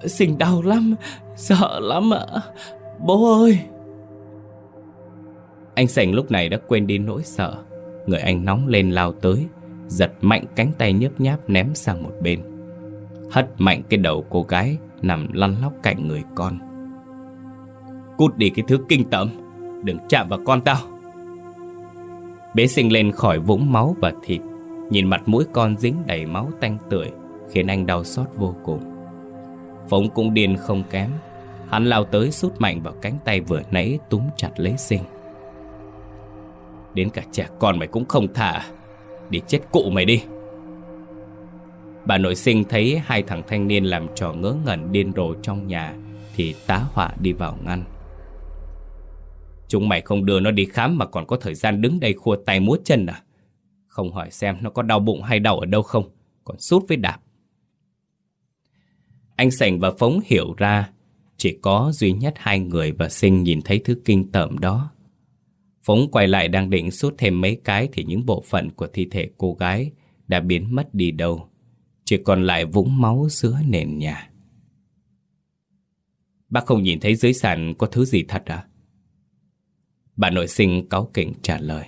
Sinh đau lắm, Sợ lắm ạ. Bố ơi! Anh Sành lúc này đã quên đi nỗi sợ. Người anh nóng lên lao tới, Giật mạnh cánh tay nhớp nháp ném sang một bên. Hất mạnh cái đầu cô gái Nằm lăn lóc cạnh người con. Cút đi cái thứ kinh tởm, Đừng chạm vào con tao. Bế sinh lên khỏi vũng máu và thịt, Nhìn mặt mũi con dính đầy máu tanh tưởi, Khiến anh đau xót vô cùng. Phóng cũng điên không kém, Hắn lao tới sút mạnh vào cánh tay vừa nãy túm chặt lấy sinh. Đến cả trẻ con mày cũng không thả à? Đi chết cụ mày đi. Bà nội sinh thấy hai thằng thanh niên làm trò ngớ ngẩn điên rồ trong nhà, Thì tá họa đi vào ngăn. Chúng mày không đưa nó đi khám mà còn có thời gian đứng đây khua tay múa chân à? Không hỏi xem nó có đau bụng hay đau ở đâu không, Còn sút với đạp. Anh Sành và Phóng hiểu ra, Chỉ có duy nhất hai người và Sinh nhìn thấy thứ kinh tởm đó. Phóng quay lại đang định sút thêm mấy cái Thì những bộ phận của thi thể cô gái đã biến mất đi đâu, Chỉ còn lại vũng máu giữa nền nhà. Bác không nhìn thấy dưới sàn có thứ gì thật à? Bà nội sinh cáu kỉnh trả lời.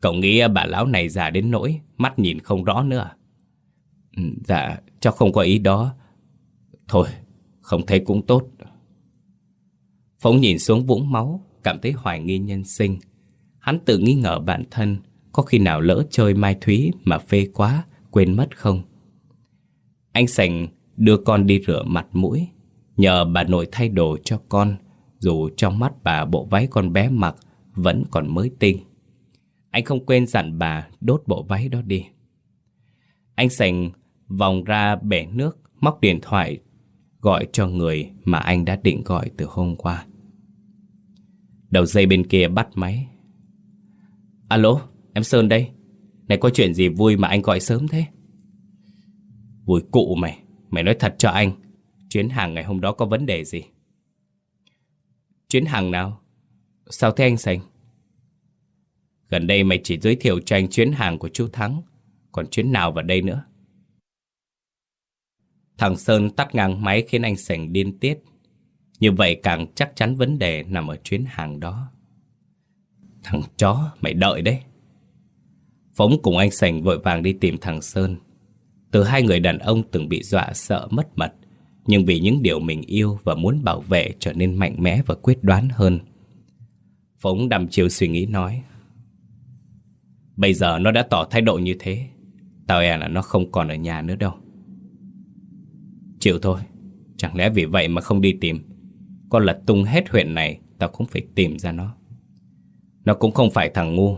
Cậu nghĩ bà lão này già đến nỗi Mắt nhìn không rõ nữa à? ừ, Dạ cháu không có ý đó. Thôi không thấy cũng tốt. Phóng nhìn xuống vũng máu Cảm thấy hoài nghi nhân sinh. Hắn tự nghi ngờ bản thân Có khi nào lỡ chơi mai thúy Mà phê quá quên mất không? Anh Sành đưa con đi rửa mặt mũi Nhờ bà nội thay đồ cho con dù trong mắt bà bộ váy con bé mặc Vẫn còn mới tinh. Anh không quên dặn bà đốt bộ váy đó đi. Anh sành vòng ra bể nước Móc điện thoại Gọi cho người mà anh đã định gọi từ hôm qua. Đầu dây bên kia bắt máy. Alo, em Sơn đây. Này có chuyện gì vui mà anh gọi sớm thế? Vui cụ mày Mày nói thật cho anh Chuyến hàng ngày hôm đó có vấn đề gì? Chuyến hàng nào? Sao thế anh Sành? Gần đây mày chỉ giới thiệu cho anh chuyến hàng của chú Thắng Còn chuyến nào vào đây nữa? Thằng Sơn tắt ngang máy khiến anh Sành điên tiết Như vậy càng chắc chắn vấn đề nằm ở chuyến hàng đó Thằng chó, mày đợi đấy Phóng cùng anh Sành vội vàng đi tìm thằng Sơn Từ hai người đàn ông từng bị dọa sợ mất mật nhưng vì những điều mình yêu và muốn bảo vệ trở nên mạnh mẽ và quyết đoán hơn. Phóng đầm chiều suy nghĩ nói Bây giờ nó đã tỏ thái độ như thế Tao e là nó không còn ở nhà nữa đâu. Chịu thôi Chẳng lẽ vì vậy mà không đi tìm? Con lật tung hết huyện này Tao cũng phải tìm ra nó. Nó cũng không phải thằng ngu.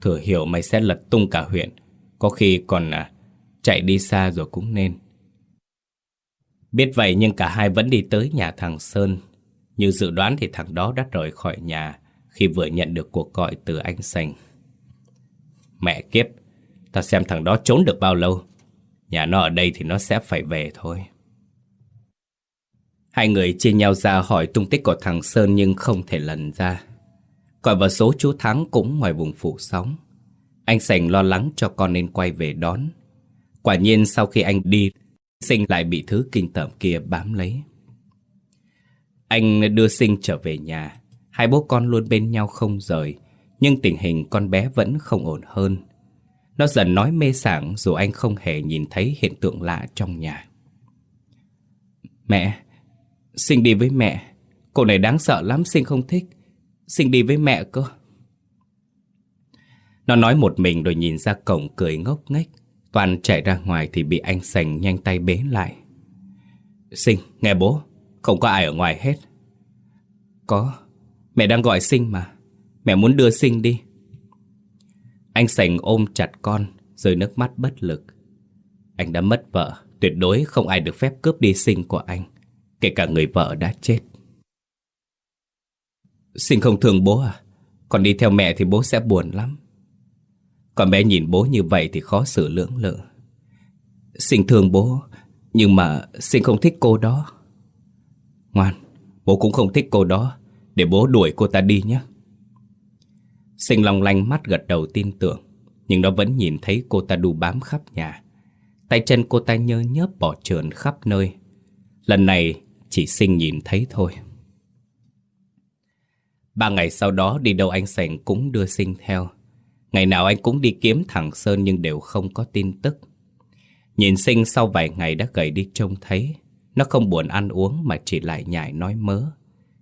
Thừa hiểu mày sẽ lật tung cả huyện Có khi còn à, chạy đi xa rồi cũng nên. Biết vậy nhưng cả hai vẫn đi tới nhà thằng Sơn. Như dự đoán thì thằng đó đã rời khỏi nhà khi vừa nhận được cuộc gọi từ anh Sành. Mẹ kiếp, ta xem thằng đó trốn được bao lâu. Nhà nó ở đây thì nó sẽ phải về thôi. Hai người chia nhau ra hỏi tung tích của thằng Sơn nhưng không thể lần ra. Gọi vào số chú Thắng cũng ngoài vùng phủ sóng. Anh Sành lo lắng cho con nên quay về đón. Quả nhiên sau khi anh đi Sinh lại bị thứ kinh tởm kia bám lấy. Anh đưa Sinh trở về nhà. Hai bố con luôn bên nhau không rời. Nhưng tình hình con bé vẫn không ổn hơn. Nó dần nói mê sảng dù anh không hề nhìn thấy hiện tượng lạ trong nhà. Mẹ, Sinh đi với mẹ. Cô này đáng sợ lắm, Sinh không thích. Sinh đi với mẹ cơ. Nó nói một mình rồi nhìn ra cổng cười ngốc nghếch. Toàn chạy ra ngoài thì bị anh Sành nhanh tay bế lại. Sinh, nghe bố, không có ai ở ngoài hết. Có, mẹ đang gọi Sinh mà. Mẹ muốn đưa Sinh đi. Anh Sành ôm chặt con, rơi nước mắt bất lực. Anh đã mất vợ, tuyệt đối không ai được phép cướp đi Sinh của anh. Kể cả người vợ đã chết. Sinh không thương bố à? Còn đi theo mẹ thì bố sẽ buồn lắm còn bé nhìn bố như vậy thì khó xử lưỡng lự. Sinh thương bố, Nhưng mà Sinh không thích cô đó. Ngoan, Bố cũng không thích cô đó. Để bố đuổi cô ta đi nhé. Sinh long lanh mắt gật đầu tin tưởng, Nhưng nó vẫn nhìn thấy cô ta đu bám khắp nhà. Tay chân cô ta nhơ nhớp bỏ trườn khắp nơi. Lần này chỉ sinh nhìn thấy thôi. Ba ngày sau đó đi đâu anh Sành cũng đưa sinh theo. Ngày nào anh cũng đi kiếm thằng Sơn nhưng đều không có tin tức. Nhìn sinh sau vài ngày đã gầy đi trông thấy, Nó không buồn ăn uống mà chỉ lại nhảy nói mớ.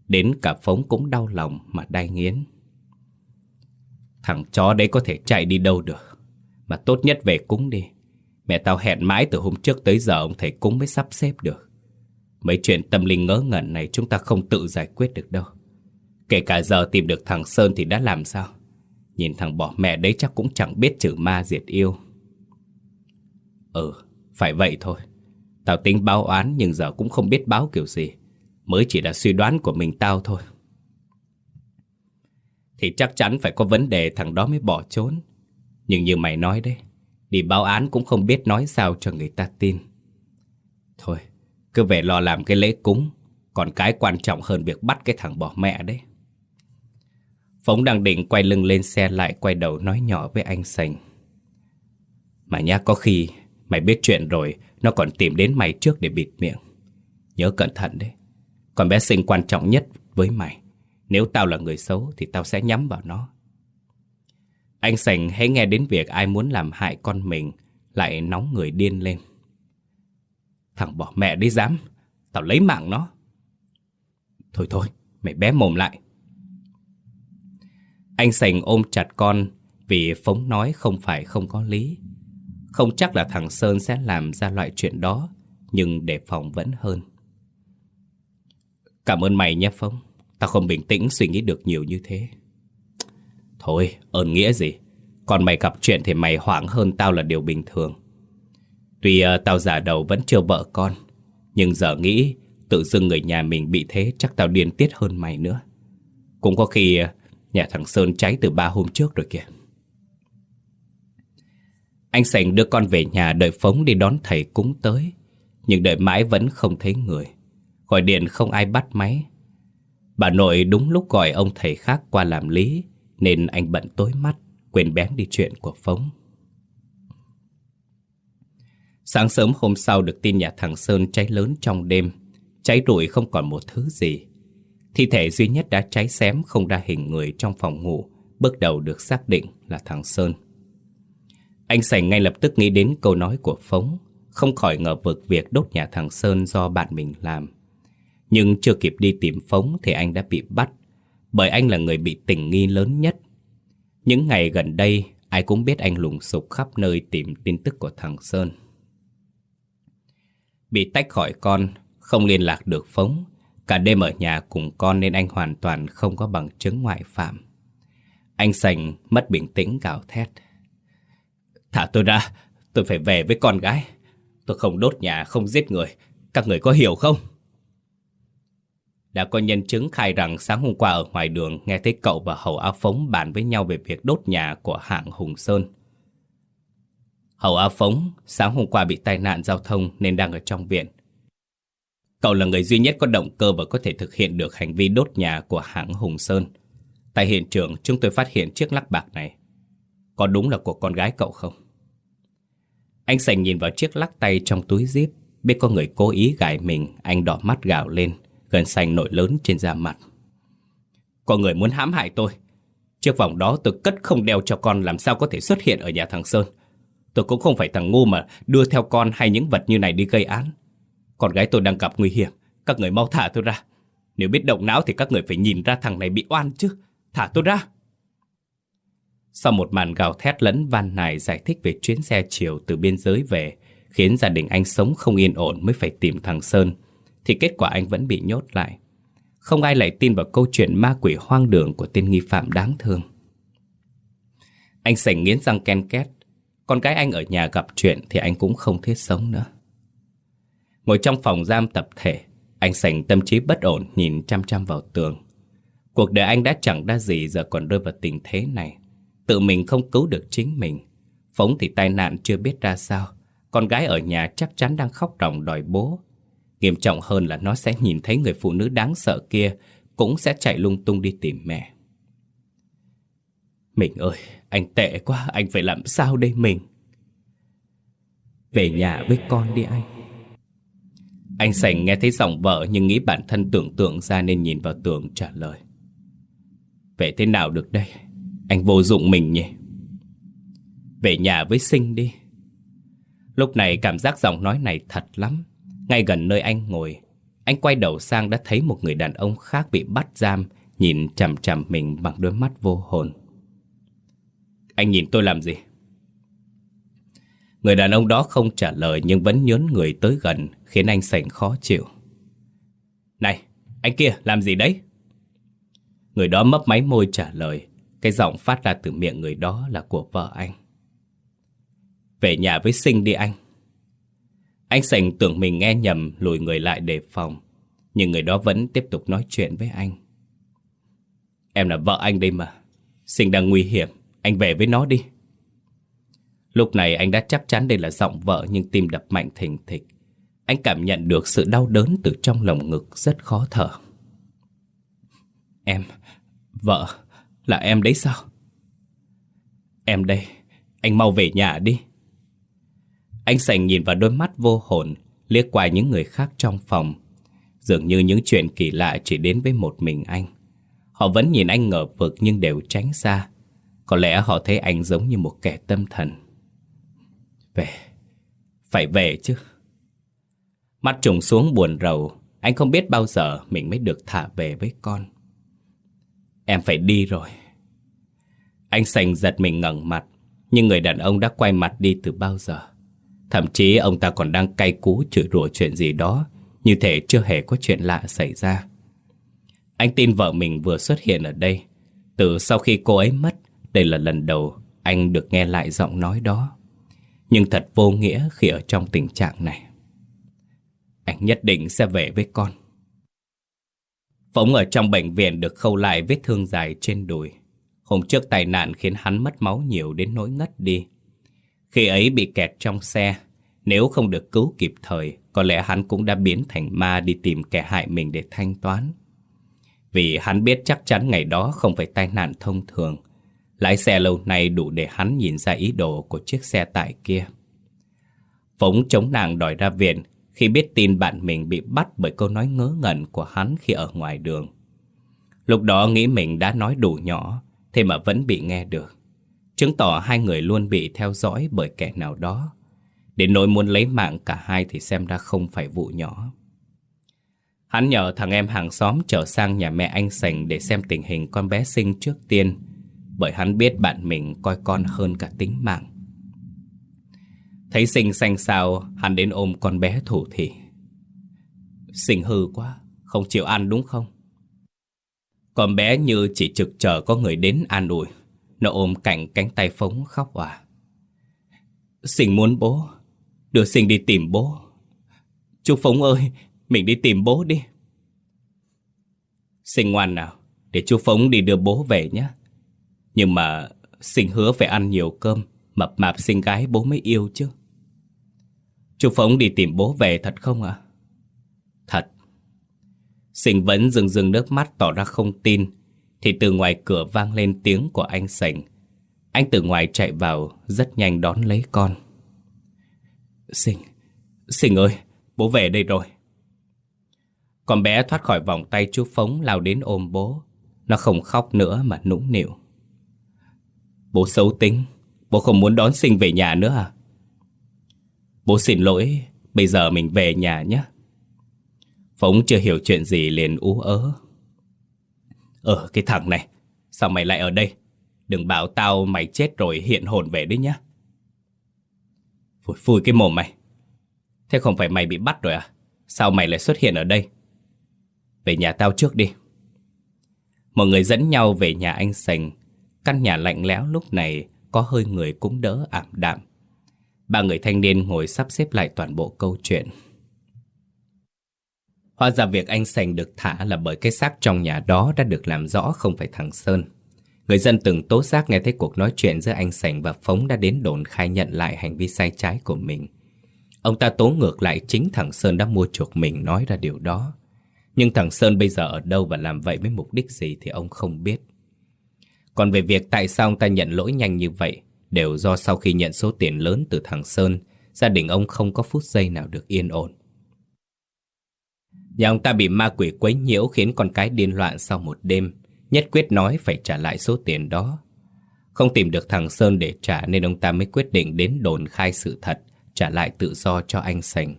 Đến cả phóng cũng đau lòng mà đai nghiến. Thằng chó đấy có thể chạy đi đâu được, Mà tốt nhất về cúng đi. Mẹ tao hẹn mãi từ hôm trước tới giờ ông thầy cúng mới sắp xếp được. Mấy chuyện tâm linh ngớ ngẩn này chúng ta không tự giải quyết được đâu. Kể cả giờ tìm được thằng Sơn thì đã làm sao? Nhìn thằng bỏ mẹ đấy chắc cũng chẳng biết trừ ma diệt yêu. Ừ, phải vậy thôi. Tao tính báo oán nhưng giờ cũng không biết báo kiểu gì. Mới chỉ là suy đoán của mình tao thôi. Thì chắc chắn phải có vấn đề thằng đó mới bỏ trốn. Nhưng như mày nói đấy Đi báo án cũng không biết nói sao cho người ta tin. Thôi, cứ về lo làm cái lễ cúng. Còn cái quan trọng hơn việc bắt cái thằng bỏ mẹ đấy. Phóng đang định quay lưng lên xe lại quay đầu nói nhỏ với anh Sành. Mà nhá, có khi mày biết chuyện rồi, Nó còn tìm đến mày trước để bịt miệng. Nhớ cẩn thận đấy. Còn bé sinh quan trọng nhất với mày. Nếu tao là người xấu thì tao sẽ nhắm vào nó. Anh Sành hãy nghe đến việc ai muốn làm hại con mình, Lại nóng người điên lên. Thằng bỏ mẹ đi dám, Tao lấy mạng nó. Thôi thôi, Mày bé mồm lại. Anh Sành ôm chặt con Vì Phóng nói không phải không có lý. Không chắc là thằng Sơn sẽ làm ra loại chuyện đó Nhưng đề phòng vẫn hơn. Cảm ơn mày nhé Phong. Tao không bình tĩnh suy nghĩ được nhiều như thế. Thôi ơn nghĩa gì? Còn mày gặp chuyện thì mày hoảng hơn tao là điều bình thường. Tuy uh, tao giả đầu vẫn chưa vợ con Nhưng giờ nghĩ Tự dưng người nhà mình bị thế Chắc tao điên tiết hơn mày nữa. Cũng có khi uh, nhà thằng Sơn cháy từ ba hôm trước rồi kìa. Anh Sành đưa con về nhà đợi Phóng đi đón thầy cúng tới, Nhưng đợi mãi vẫn không thấy người. Gọi điện không ai bắt máy. Bà nội đúng lúc gọi ông thầy khác qua làm lý, Nên anh bận tối mắt, Quên bén đi chuyện của Phóng. Sáng sớm hôm sau được tin nhà thằng Sơn cháy lớn trong đêm, Cháy rụi không còn một thứ gì. Thi thể duy nhất đã cháy xém không ra hình người trong phòng ngủ Bước đầu được xác định là thằng Sơn. Anh Sành ngay lập tức nghĩ đến câu nói của Phóng Không khỏi ngờ vực việc đốt nhà thằng Sơn do bạn mình làm. Nhưng chưa kịp đi tìm Phóng thì anh đã bị bắt Bởi anh là người bị tình nghi lớn nhất. Những ngày gần đây ai cũng biết anh lùng sục khắp nơi tìm tin tức của thằng Sơn. Bị tách khỏi con, không liên lạc được Phóng. Cả đêm ở nhà cùng con nên anh hoàn toàn không có bằng chứng ngoại phạm. Anh Sành mất bình tĩnh gào thét. Thả tôi ra, tôi phải về với con gái. Tôi không đốt nhà, không giết người. Các người có hiểu không? Đã có nhân chứng khai rằng sáng hôm qua ở ngoài đường nghe thấy cậu và Hầu á Phóng bàn với nhau về việc đốt nhà của hạng Hùng Sơn. Hầu á Phóng sáng hôm qua bị tai nạn giao thông nên đang ở trong viện. Cậu là người duy nhất có động cơ và có thể thực hiện được hành vi đốt nhà của hãng Hùng Sơn. Tại hiện trường chúng tôi phát hiện chiếc lắc bạc này. Có đúng là của con gái cậu không? Anh Sành nhìn vào chiếc lắc tay trong túi zip, biết có người cố ý gài mình, anh đỏ mắt gào lên, gần xanh nổi lớn trên da mặt. Có người muốn hãm hại tôi. Chiếc vòng đó tôi cất không đeo cho con làm sao có thể xuất hiện ở nhà thằng Sơn. Tôi cũng không phải thằng ngu mà đưa theo con hay những vật như này đi gây án. Con gái tôi đang gặp nguy hiểm. Các người mau thả tôi ra. Nếu biết động não thì các người phải nhìn ra thằng này bị oan chứ. Thả tôi ra. Sau một màn gào thét lẫn van nài giải thích về chuyến xe chiều từ biên giới về, khiến gia đình anh sống không yên ổn mới phải tìm thằng Sơn, thì kết quả anh vẫn bị nhốt lại. Không ai lại tin vào câu chuyện ma quỷ hoang đường của tên nghi phạm đáng thương. Anh sành nghiến răng ken két, con gái anh ở nhà gặp chuyện thì anh cũng không thiết sống nữa. Ngồi trong phòng giam tập thể, anh sành tâm trí bất ổn nhìn chăm chăm vào tường. Cuộc đời anh đã chẳng đa gì giờ còn rơi vào tình thế này. Tự mình không cứu được chính mình. Phóng thì tai nạn chưa biết ra sao. con gái ở nhà chắc chắn đang khóc ròng đòi bố. Nghiêm trọng hơn là nó sẽ nhìn thấy người phụ nữ đáng sợ kia cũng sẽ chạy lung tung đi tìm mẹ. Mình ơi, anh tệ quá, anh phải làm sao đây mình? Về nhà với con đi anh. Anh sành nghe thấy giọng vợ nhưng nghĩ bản thân tưởng tượng ra nên nhìn vào tường trả lời. Về thế nào được đây? Anh vô dụng mình nhỉ? Về nhà với sinh đi. Lúc này cảm giác giọng nói này thật lắm. Ngay gần nơi anh ngồi, anh quay đầu sang đã thấy một người đàn ông khác bị bắt giam, nhìn chằm chằm mình bằng đôi mắt vô hồn. Anh nhìn tôi làm gì? Người đàn ông đó không trả lời nhưng vẫn nhớn người tới gần, khiến anh sành khó chịu. Này, anh kia, làm gì đấy? Người đó mấp máy môi trả lời, cái giọng phát ra từ miệng người đó là của vợ anh. Về nhà với sinh đi anh. Anh sành tưởng mình nghe nhầm lùi người lại đề phòng, nhưng người đó vẫn tiếp tục nói chuyện với anh. Em là vợ anh đây mà, sinh đang nguy hiểm, anh về với nó đi. Lúc này anh đã chắc chắn đây là giọng vợ nhưng tim đập mạnh thình thịch. Anh cảm nhận được sự đau đớn từ trong lồng ngực rất khó thở. Em, vợ, là em đấy sao? Em đây, anh mau về nhà đi. Anh sành nhìn vào đôi mắt vô hồn, liếc qua những người khác trong phòng. Dường như những chuyện kỳ lạ chỉ đến với một mình anh. Họ vẫn nhìn anh ngờ vực nhưng đều tránh xa. Có lẽ họ thấy anh giống như một kẻ tâm thần. Về, phải về chứ. Mắt trùng xuống buồn rầu, anh không biết bao giờ mình mới được thả về với con. Em phải đi rồi. Anh sành giật mình ngẩng mặt, nhưng người đàn ông đã quay mặt đi từ bao giờ. Thậm chí ông ta còn đang cay cú chửi rủa chuyện gì đó, như thể chưa hề có chuyện lạ xảy ra. Anh tin vợ mình vừa xuất hiện ở đây. Từ sau khi cô ấy mất, đây là lần đầu anh được nghe lại giọng nói đó. Nhưng thật vô nghĩa khi ở trong tình trạng này. Anh nhất định sẽ về với con. Phóng ở trong bệnh viện được khâu lại vết thương dài trên đùi. Hôm trước tai nạn khiến hắn mất máu nhiều đến nỗi ngất đi. Khi ấy bị kẹt trong xe, nếu không được cứu kịp thời, có lẽ hắn cũng đã biến thành ma đi tìm kẻ hại mình để thanh toán. Vì hắn biết chắc chắn ngày đó không phải tai nạn thông thường. Lái xe lâu nay đủ để hắn nhìn ra ý đồ của chiếc xe tải kia. Phóng chống nàng đòi ra viện khi biết tin bạn mình bị bắt bởi câu nói ngớ ngẩn của hắn khi ở ngoài đường. Lúc đó nghĩ mình đã nói đủ nhỏ, thế mà vẫn bị nghe được. Chứng tỏ hai người luôn bị theo dõi bởi kẻ nào đó. Đến nỗi muốn lấy mạng cả hai thì xem ra không phải vụ nhỏ. Hắn nhờ thằng em hàng xóm trở sang nhà mẹ anh Sành để xem tình hình con bé sinh trước tiên, bởi hắn biết bạn mình coi con hơn cả tính mạng. Thấy sinh xanh xao, hắn đến ôm con bé thủ thì. Sinh hư quá, không chịu ăn đúng không? Con bé như chỉ trực chờ có người đến an ủi. Nó ôm cạnh cánh tay phóng khóc à. Sinh muốn bố, đưa sinh đi tìm bố. Chú Phóng ơi, mình đi tìm bố đi. Sinh ngoan nào, để chú Phóng đi đưa bố về nhé. Nhưng mà xin hứa phải ăn nhiều cơm, mập mạp xin gái bố mới yêu chứ. Chú Phóng đi tìm bố về thật không ạ? Thật. Sinh vẫn dừng dừng nước mắt tỏ ra không tin, thì từ ngoài cửa vang lên tiếng của anh Sành. Anh từ ngoài chạy vào, rất nhanh đón lấy con. Sinh, Sinh ơi, bố về đây rồi. Con bé thoát khỏi vòng tay chú Phóng lao đến ôm bố. Nó không khóc nữa mà nũng nịu. Bố xấu tính, bố không muốn đón Sinh về nhà nữa à? Bố xin lỗi, bây giờ mình về nhà nhé. Phóng chưa hiểu chuyện gì liền ú ớ. Ờ, cái thằng này, sao mày lại ở đây? Đừng bảo tao mày chết rồi hiện hồn về đấy nhá. Phủi phui cái mồm mày. Thế không phải mày bị bắt rồi à? Sao mày lại xuất hiện ở đây? Về nhà tao trước đi. Mọi người dẫn nhau về nhà anh Sành. Căn nhà lạnh lẽo lúc này có hơi người cũng đỡ ảm đạm. Ba người thanh niên ngồi sắp xếp lại toàn bộ câu chuyện. Hóa ra việc anh Sành được thả là bởi cái xác trong nhà đó đã được làm rõ không phải thằng Sơn. Người dân từng tố giác nghe thấy cuộc nói chuyện giữa anh Sành và Phóng đã đến đồn khai nhận lại hành vi sai trái của mình. Ông ta tố ngược lại chính thằng Sơn đã mua chuộc mình nói ra điều đó. Nhưng thằng Sơn bây giờ ở đâu và làm vậy với mục đích gì thì ông không biết. Còn về việc tại sao ông ta nhận lỗi nhanh như vậy, đều do sau khi nhận số tiền lớn từ thằng Sơn, gia đình ông không có phút giây nào được yên ổn. Nhà ông ta bị ma quỷ quấy nhiễu khiến con cái điên loạn sau một đêm, nhất quyết nói phải trả lại số tiền đó. Không tìm được thằng Sơn để trả nên ông ta mới quyết định đến đồn khai sự thật, trả lại tự do cho anh Sành.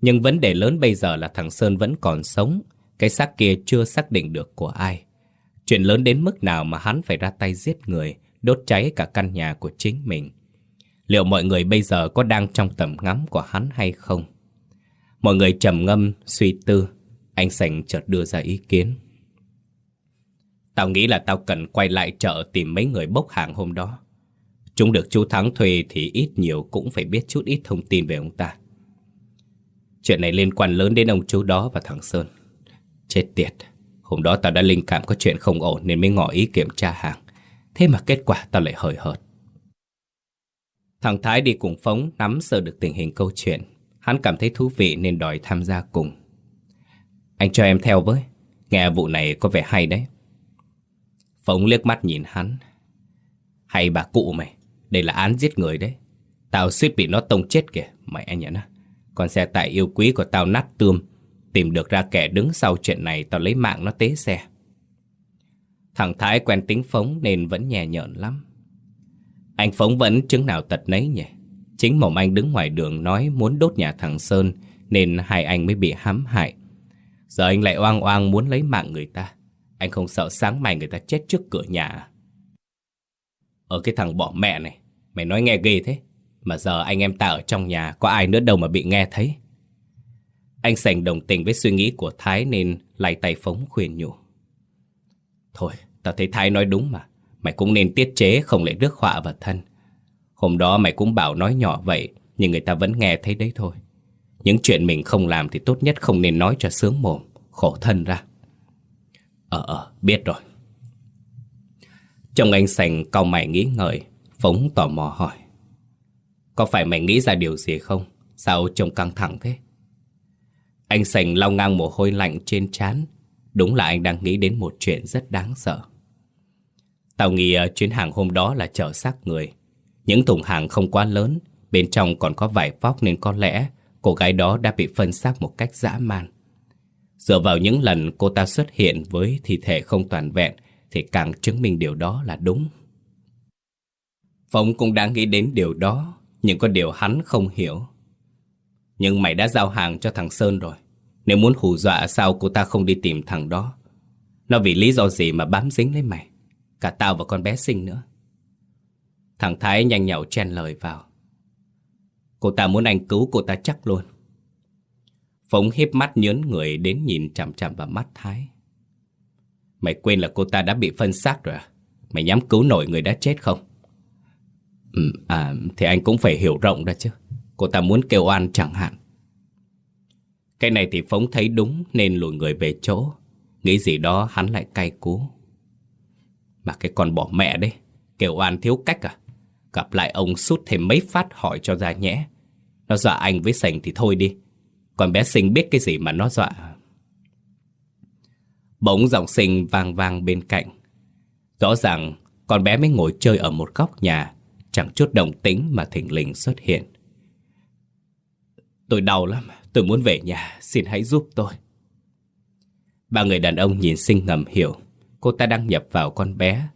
Nhưng vấn đề lớn bây giờ là thằng Sơn vẫn còn sống, cái xác kia chưa xác định được của ai. Chuyện lớn đến mức nào mà hắn phải ra tay giết người, đốt cháy cả căn nhà của chính mình. Liệu mọi người bây giờ có đang trong tầm ngắm của hắn hay không? Mọi người trầm ngâm, suy tư. Anh Sành chợt đưa ra ý kiến. Tao nghĩ là tao cần quay lại chợ tìm mấy người bốc hàng hôm đó. Chúng được chú Thắng thuê thì ít nhiều cũng phải biết chút ít thông tin về ông ta. Chuyện này liên quan lớn đến ông chú đó và thằng Sơn. Chết tiệt. Hôm đó tao đã linh cảm có chuyện không ổn nên mới ngỏ ý kiểm tra hàng. Thế mà kết quả tao lại hời hợt. Thằng Thái đi cùng Phóng nắm sơ được tình hình câu chuyện. Hắn cảm thấy thú vị nên đòi tham gia cùng. Anh cho em theo với. Nghe vụ này có vẻ hay đấy. Phóng liếc mắt nhìn hắn. Hay bà cụ mày, đây là án giết người đấy. Tao suýt bị nó tông chết kìa, mày anh nhận á. Con xe tải yêu quý của tao nát tươm. Tìm được ra kẻ đứng sau chuyện này tao lấy mạng nó tế xe. Thằng Thái quen tính Phóng nên vẫn nhẹ nhợn lắm. Anh Phóng vẫn chứng nào tật nấy nhỉ. Chính mồm anh đứng ngoài đường nói muốn đốt nhà thằng Sơn nên hai anh mới bị hãm hại. Giờ anh lại oang oang muốn lấy mạng người ta. Anh không sợ sáng mai người ta chết trước cửa nhà à? Ở cái thằng bỏ mẹ này, mày nói nghe ghê thế. Mà giờ anh em ta ở trong nhà, có ai nữa đâu mà bị nghe thấy. Anh Sành đồng tình với suy nghĩ của Thái nên lại tay phóng khuyên nhủ. Thôi, tao thấy Thái nói đúng mà. Mày cũng nên tiết chế không lại rước họa vào thân. Hôm đó mày cũng bảo nói nhỏ vậy, nhưng người ta vẫn nghe thấy đấy thôi. Những chuyện mình không làm thì tốt nhất không nên nói cho sướng mồm, khổ thân ra. Ờ ờ, biết rồi. chồng anh Sành cau mày nghĩ ngợi, Phóng tò mò hỏi. Có phải mày nghĩ ra điều gì không? Sao trông căng thẳng thế? Anh Sành lau ngang mồ hôi lạnh trên trán. Đúng là anh đang nghĩ đến một chuyện rất đáng sợ. Tao nghĩ ờ, chuyến hàng hôm đó là chở xác người. Những thùng hàng không quá lớn, bên trong còn có vải vóc nên có lẽ cô gái đó đã bị phân xác một cách dã man. Dựa vào những lần cô ta xuất hiện với thi thể không toàn vẹn thì càng chứng minh điều đó là đúng. Phong cũng đang nghĩ đến điều đó, nhưng có điều hắn không hiểu. Nhưng mày đã giao hàng cho thằng Sơn rồi. Nếu muốn hù dọa sao cô ta không đi tìm thằng đó? Nó vì lý do gì mà bám dính lấy mày? Cả tao và con bé sinh nữa. Thằng Thái nhanh nhậu chen lời vào. Cô ta muốn anh cứu cô ta chắc luôn. Phóng hiếp mắt nhớn người đến nhìn chằm chằm vào mắt Thái. Mày quên là cô ta đã bị phân xác rồi à? Mày nhắm cứu nổi người đã chết không? Ừ, à, thì anh cũng phải hiểu rộng ra chứ. Cô ta muốn kêu oan chẳng hạn. Cái này thì Phóng thấy đúng nên lùi người về chỗ. Nghĩ gì đó hắn lại cay cú. Mà cái con bỏ mẹ đấy, kêu oan thiếu cách à? Gặp lại ông sút thêm mấy phát hỏi cho ra nhẽ. Nó dọa anh với sành thì thôi đi. Còn bé sinh biết cái gì mà nó dọa. Bỗng giọng sinh vang vang bên cạnh. Rõ ràng con bé mới ngồi chơi ở một góc nhà, chẳng chút động tĩnh mà thỉnh lình xuất hiện. Tôi đau lắm, tôi muốn về nhà, xin hãy giúp tôi. Ba người đàn ông nhìn sinh ngầm hiểu, cô ta đang nhập vào con bé.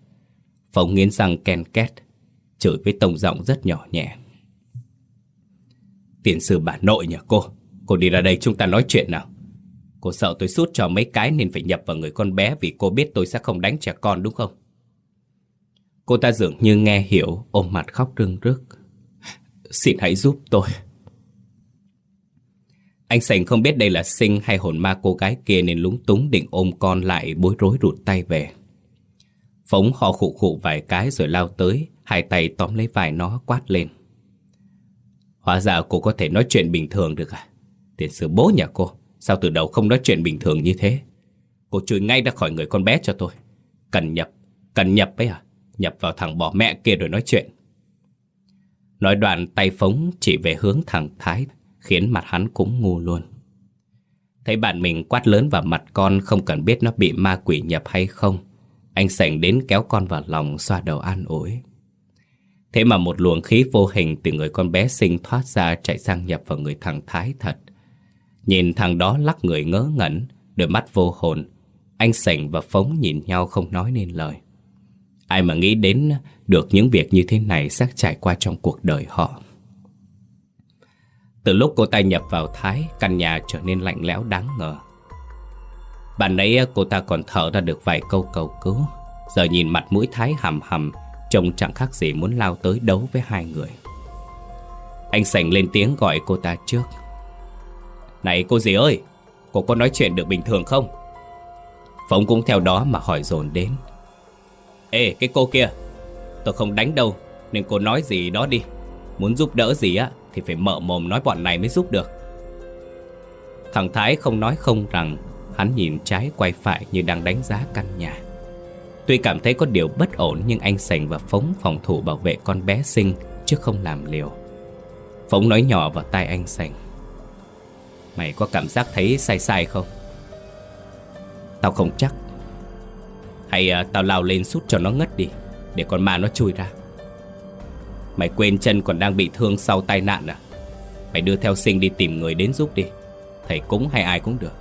Phóng nghiến răng ken két, chửi với tông giọng rất nhỏ nhẹ. Tiền sư bà nội nhà cô, cô đi ra đây chúng ta nói chuyện nào. Cô sợ tôi sút cho mấy cái nên phải nhập vào người con bé vì cô biết tôi sẽ không đánh trẻ con đúng không? Cô ta dường như nghe hiểu, ôm mặt khóc rưng rức. Xin hãy giúp tôi. Anh Sành không biết đây là sinh hay hồn ma cô gái kia nên lúng túng định ôm con lại bối rối rụt tay về. Phóng họ khụ khụ vài cái rồi lao tới, hai tay tóm lấy vài nó quát lên. Hóa ra cô có thể nói chuyện bình thường được à? Tiền sư bố nhà cô, sao từ đầu không nói chuyện bình thường như thế? Cô chui ngay ra khỏi người con bé cho tôi. Cần nhập, cần nhập ấy à? Nhập vào thằng bỏ mẹ kia rồi nói chuyện. Nói đoạn tay phóng chỉ về hướng thằng Thái Khiến mặt hắn cũng ngu luôn. Thấy bạn mình quát lớn vào mặt con Không cần biết nó bị ma quỷ nhập hay không, Anh sảnh đến kéo con vào lòng Xoa đầu an ủi. Thế mà một luồng khí vô hình Từ người con bé sinh thoát ra Chạy sang nhập vào người thằng Thái thật. Nhìn thằng đó lắc người ngớ ngẩn, Đôi mắt vô hồn, Anh sảnh và phóng nhìn nhau không nói nên lời. Ai mà nghĩ đến được những việc như thế này sẽ trải qua trong cuộc đời họ. Từ lúc cô ta nhập vào Thái, căn nhà trở nên lạnh lẽo đáng ngờ. Bạn nãy cô ta còn thở ra được vài câu cầu cứu. Giờ nhìn mặt mũi Thái hầm hầm, trông chẳng khác gì muốn lao tới đấu với hai người. Anh sành lên tiếng gọi cô ta trước. Này cô dì ơi, cô có nói chuyện được bình thường không? Phóng cũng theo đó mà hỏi dồn đến. Ê cái cô kia Tôi không đánh đâu Nên cô nói gì đó đi Muốn giúp đỡ gì á thì phải mở mồm nói bọn này mới giúp được. Thằng Thái không nói không rằng Hắn nhìn trái quay phải như đang đánh giá căn nhà. Tuy cảm thấy có điều bất ổn Nhưng anh sành và Phóng phòng thủ bảo vệ con bé sinh Chứ không làm liều. Phóng nói nhỏ vào tai anh sành. Mày có cảm giác thấy sai sai không? Tao không chắc. Hay à, tao lao lên sút cho nó ngất đi Để con ma nó chui ra. Mày quên chân còn đang bị thương sau tai nạn à? Mày đưa theo sinh đi tìm người đến giúp đi. Thầy cúng hay ai cũng được.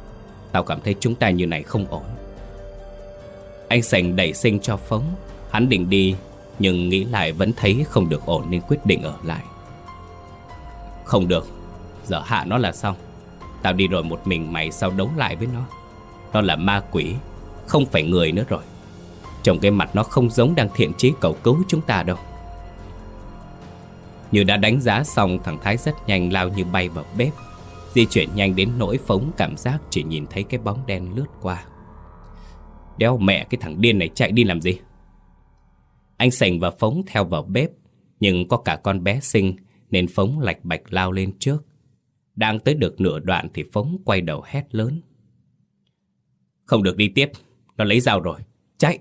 Tao cảm thấy chúng ta như này không ổn. Anh sành đẩy sinh cho phóng. Hắn định đi, Nhưng nghĩ lại vẫn thấy không được ổn Nên quyết định ở lại. Không được. Giờ hạ nó là xong. Tao đi rồi một mình mày sao đấu lại với nó? Nó là ma quỷ, Không phải người nữa rồi. Trong cái mặt nó không giống đang thiện chí cầu cứu chúng ta đâu. Như đã đánh giá xong, thằng Thái rất nhanh lao như bay vào bếp. Di chuyển nhanh đến nỗi phóng cảm giác chỉ nhìn thấy cái bóng đen lướt qua. Đeo mẹ cái thằng điên này chạy đi làm gì? Anh sành và phóng theo vào bếp, Nhưng có cả con bé sinh Nên phóng lạch bạch lao lên trước. Đang tới được nửa đoạn thì phóng quay đầu hét lớn. Không được đi tiếp, Nó lấy dao rồi, Chạy!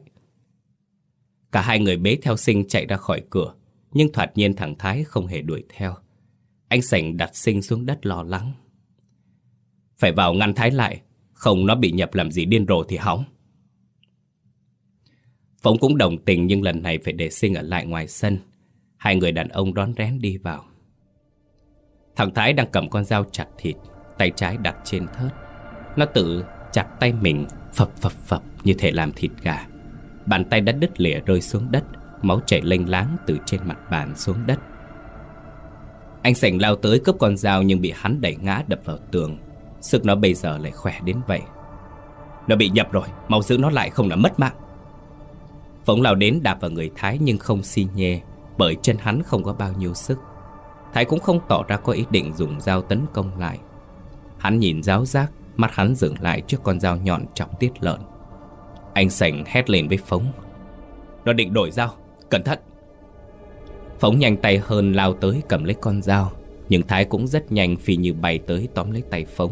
Cả hai người bế theo sinh chạy ra khỏi cửa. Nhưng thoạt nhiên thằng Thái không hề đuổi theo. Anh sảnh đặt sinh xuống đất lo lắng. Phải vào ngăn Thái lại, Không nó bị nhập làm gì điên rồ thì hỏng. Phóng cũng đồng tình nhưng lần này phải để sinh ở lại ngoài sân. Hai người đàn ông đón rén đi vào. Thằng Thái đang cầm con dao chặt thịt, Tay trái đặt trên thớt. Nó tự chặt tay mình, Phập phập phập như thể làm thịt gà. Bàn tay đã đứt lìa rơi xuống đất. Máu chảy lênh láng từ trên mặt bàn xuống đất. Anh sành lao tới cướp con dao Nhưng bị hắn đẩy ngã đập vào tường. Sức nó bây giờ lại khỏe đến vậy. Nó bị nhập rồi Mau giữ nó lại không là mất mạng. Phóng lao đến đạp vào người Thái Nhưng không xi nhê Bởi chân hắn không có bao nhiêu sức. Thái cũng không tỏ ra có ý định dùng dao tấn công lại. Hắn nhìn giáo giác Mắt hắn dừng lại trước con dao nhọn chọc tiết lợn. Anh sành hét lên với Phóng. Nó định đổi dao, cẩn thận. Phóng nhanh tay hơn lao tới cầm lấy con dao, Nhưng Thái cũng rất nhanh phi như bay tới tóm lấy tay Phóng.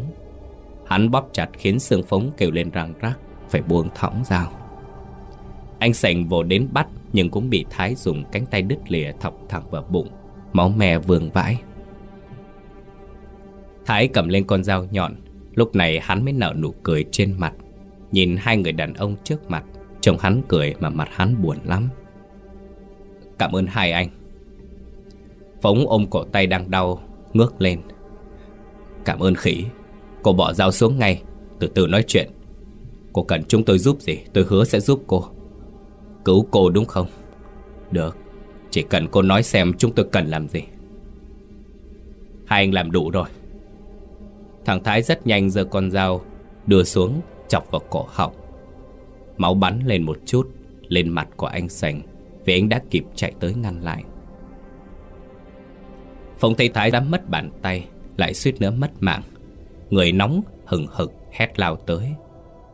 Hắn bóp chặt khiến xương Phóng kêu lên răng rác, Phải buông thõng dao. Anh sành vồ đến bắt, Nhưng cũng bị Thái dùng cánh tay đứt lìa thọc thẳng vào bụng, Máu me vương vãi. Thái cầm lên con dao nhọn, Lúc này hắn mới nở nụ cười trên mặt. Nhìn hai người đàn ông trước mặt, Trông hắn cười mà mặt hắn buồn lắm. Cảm ơn hai anh. Phóng ôm cổ tay đang đau, Ngước lên. Cảm ơn khỉ, Cô bỏ dao xuống ngay, Từ từ nói chuyện. Cô cần chúng tôi giúp gì, Tôi hứa sẽ giúp cô. Cứu cô đúng không? Được, Chỉ cần cô nói xem chúng tôi cần làm gì. Hai anh làm đủ rồi. Thằng Thái rất nhanh giơ con dao, Đưa xuống, chọc vào cổ họng. Máu bắn lên một chút, Lên mặt của anh sành. Vì anh đã kịp chạy tới ngăn lại. Phong Tây Thái đã mất bàn tay, Lại suýt nữa mất mạng. Người nóng hừng hực hét lao tới,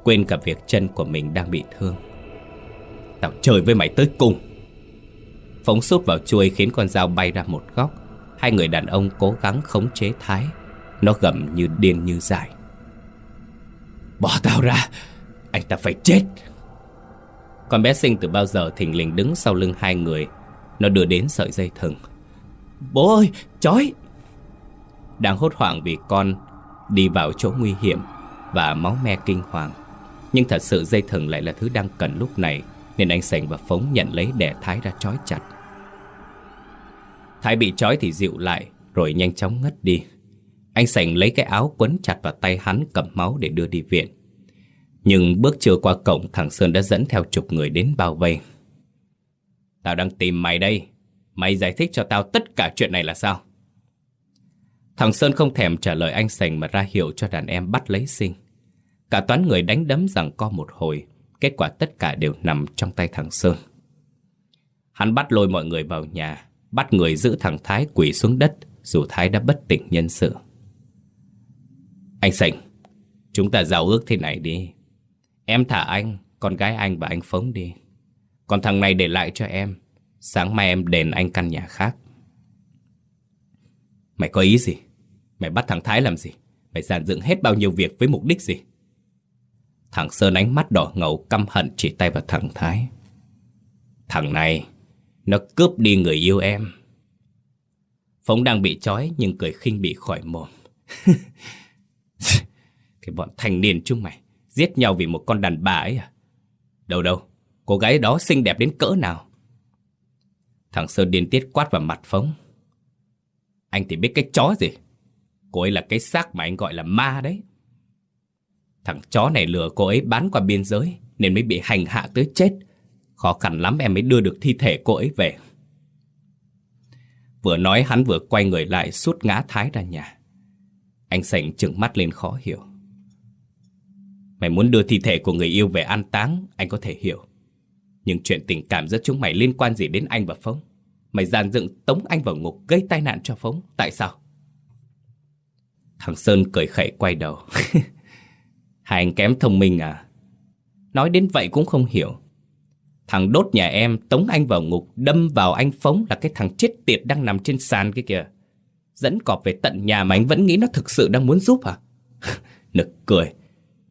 Quên cả việc chân của mình đang bị thương. Tao chơi với mày tới cùng. Phóng sút vào chuôi khiến con dao bay ra một góc. Hai người đàn ông cố gắng khống chế Thái. Nó gầm như điên như dại. Bỏ tao ra, Anh ta phải chết. Con bé sinh từ bao giờ thình lình đứng sau lưng hai người. Nó đưa đến sợi dây thừng. Bố ơi, chói! Đang hốt hoảng vì con đi vào chỗ nguy hiểm Và máu me kinh hoàng. Nhưng thật sự dây thừng lại là thứ đang cần lúc này Nên anh Sành và Phóng nhận lấy để Thái ra trói chặt. Thái bị trói thì dịu lại Rồi nhanh chóng ngất đi. Anh Sành lấy cái áo quấn chặt vào tay hắn cầm máu để đưa đi viện. Nhưng bước chưa qua cổng, Thằng Sơn đã dẫn theo chục người đến bao vây. Tao đang tìm mày đây. Mày giải thích cho tao tất cả chuyện này là sao? Thằng Sơn không thèm trả lời anh Sành Mà ra hiệu cho đàn em bắt lấy sinh. Cả toán người đánh đấm rằng co một hồi, Kết quả tất cả đều nằm trong tay thằng Sơn. Hắn bắt lôi mọi người vào nhà, Bắt người giữ thằng Thái quỳ xuống đất, Dù Thái đã bất tỉnh nhân sự. Anh Sành, Chúng ta giao ước thế này đi. Em thả anh, Con gái anh và anh Phóng đi. Còn thằng này để lại cho em. Sáng mai em đền anh căn nhà khác. Mày có ý gì? Mày bắt thằng Thái làm gì? Mày dàn dựng hết bao nhiêu việc với mục đích gì? Thằng Sơn ánh mắt đỏ ngầu, căm hận chỉ tay vào thằng Thái. Thằng này, Nó cướp đi người yêu em. Phóng đang bị trói nhưng cười khinh bị khỏi mồm. [laughs] Cái bọn thanh niên chúng mày. Giết nhau vì một con đàn bà ấy à? Đâu đâu, Cô gái đó xinh đẹp đến cỡ nào? Thằng Sơn điên tiết quát vào mặt Phóng. Anh thì biết cái chó gì? Cô ấy là cái xác mà anh gọi là ma đấy. Thằng chó này lừa cô ấy bán qua biên giới Nên mới bị hành hạ tới chết. Khó khăn lắm em mới đưa được thi thể cô ấy về. Vừa nói hắn vừa quay người lại Suốt ngã Thái ra nhà. Anh sảnh trừng mắt lên khó hiểu. Mày muốn đưa thi thể của người yêu về an táng, Anh có thể hiểu. Nhưng chuyện tình cảm giữa chúng mày liên quan gì đến anh và Phong Mày dàn dựng tống anh vào ngục Gây tai nạn cho Phong Tại sao? Thằng Sơn cười khẩy quay đầu. [laughs] Hai anh kém thông minh à? Nói đến vậy cũng không hiểu. Thằng đốt nhà em, tống anh vào ngục, Đâm vào anh Phóng là cái thằng chết tiệt đang nằm trên sàn kia kìa. Dẫn cọp về tận nhà mà anh vẫn nghĩ nó thực sự đang muốn giúp à? [laughs] Nực cười.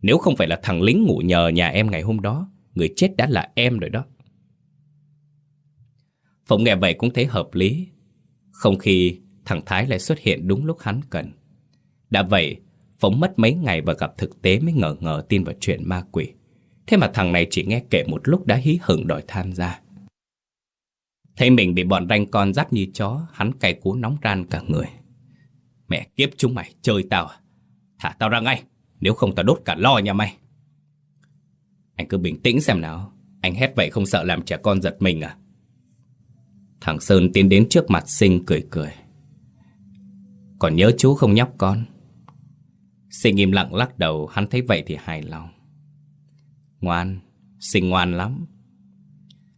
Nếu không phải là thằng lính ngủ nhờ nhà em ngày hôm đó Người chết đã là em rồi đó Phụng nghe vậy cũng thấy hợp lý Không khi thằng Thái lại xuất hiện đúng lúc hắn cần Đã vậy Phóng mất mấy ngày và gặp thực tế mới ngờ ngờ tin vào chuyện ma quỷ. Thế mà thằng này chỉ nghe kể một lúc đã hí hửng đòi tham gia. Thấy mình bị bọn ranh con dắt như chó, hắn cay cú nóng ran cả người. Mẹ kiếp chúng mày, chơi tao à? Thả tao ra ngay, nếu không tao đốt cả lo nhà mày. Anh cứ bình tĩnh xem nào, anh hét vậy không sợ làm trẻ con giật mình à? Thằng Sơn tiến đến trước mặt Sinh cười cười. Còn nhớ chú không nhóc con? Sinh im lặng lắc đầu Hắn thấy vậy thì hài lòng Ngoan, sinh ngoan lắm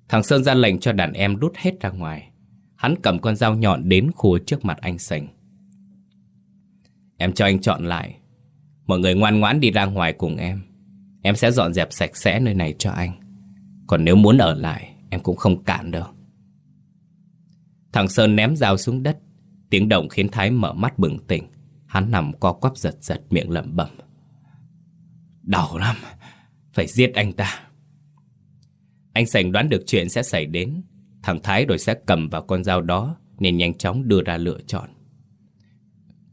Thằng Sơn ra lệnh cho đàn em đút hết ra ngoài Hắn cầm con dao nhọn đến khu trước mặt anh sinh. Em cho anh chọn lại Mọi người ngoan ngoãn đi ra ngoài cùng em. Em sẽ dọn dẹp sạch sẽ nơi này cho anh. Còn nếu muốn ở lại, Em cũng không cản đâu Thằng Sơn ném dao xuống đất. Tiếng động khiến Thái mở mắt bừng tỉnh. Hắn nằm co quắp giật giật miệng lẩm bẩm. Đau lắm. Phải giết anh ta. Anh Sành đoán được chuyện sẽ xảy đến. Thằng Thái rồi sẽ cầm vào con dao đó, Nên nhanh chóng đưa ra lựa chọn.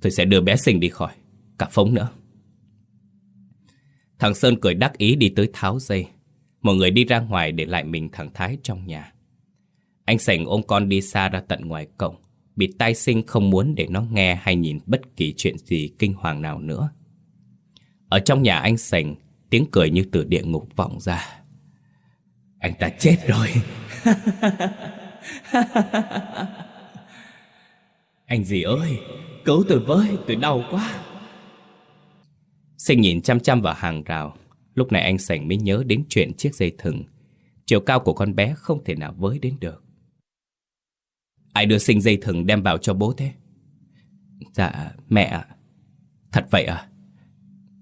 Tôi sẽ đưa bé Sinh đi khỏi. Cả phóng nữa. Thằng Sơn cười đắc ý đi tới tháo dây Mọi người đi ra ngoài để lại mình thằng Thái trong nhà Anh Sành ôm con đi xa ra tận ngoài cổng bị tai sinh không muốn để nó nghe hay nhìn bất kỳ chuyện gì kinh hoàng nào nữa. Ở trong nhà anh Sành, tiếng cười như từ địa ngục vọng ra. Anh ta chết rồi. [laughs] anh gì ơi, cứu tôi với, tôi đau quá. Sinh nhìn chăm chăm vào hàng rào. Lúc này anh Sành mới nhớ đến chuyện chiếc dây thừng. Chiều cao của con bé không thể nào với đến được. Ai đưa sinh dây thừng đem vào cho bố thế? Dạ, mẹ ạ. Thật vậy à?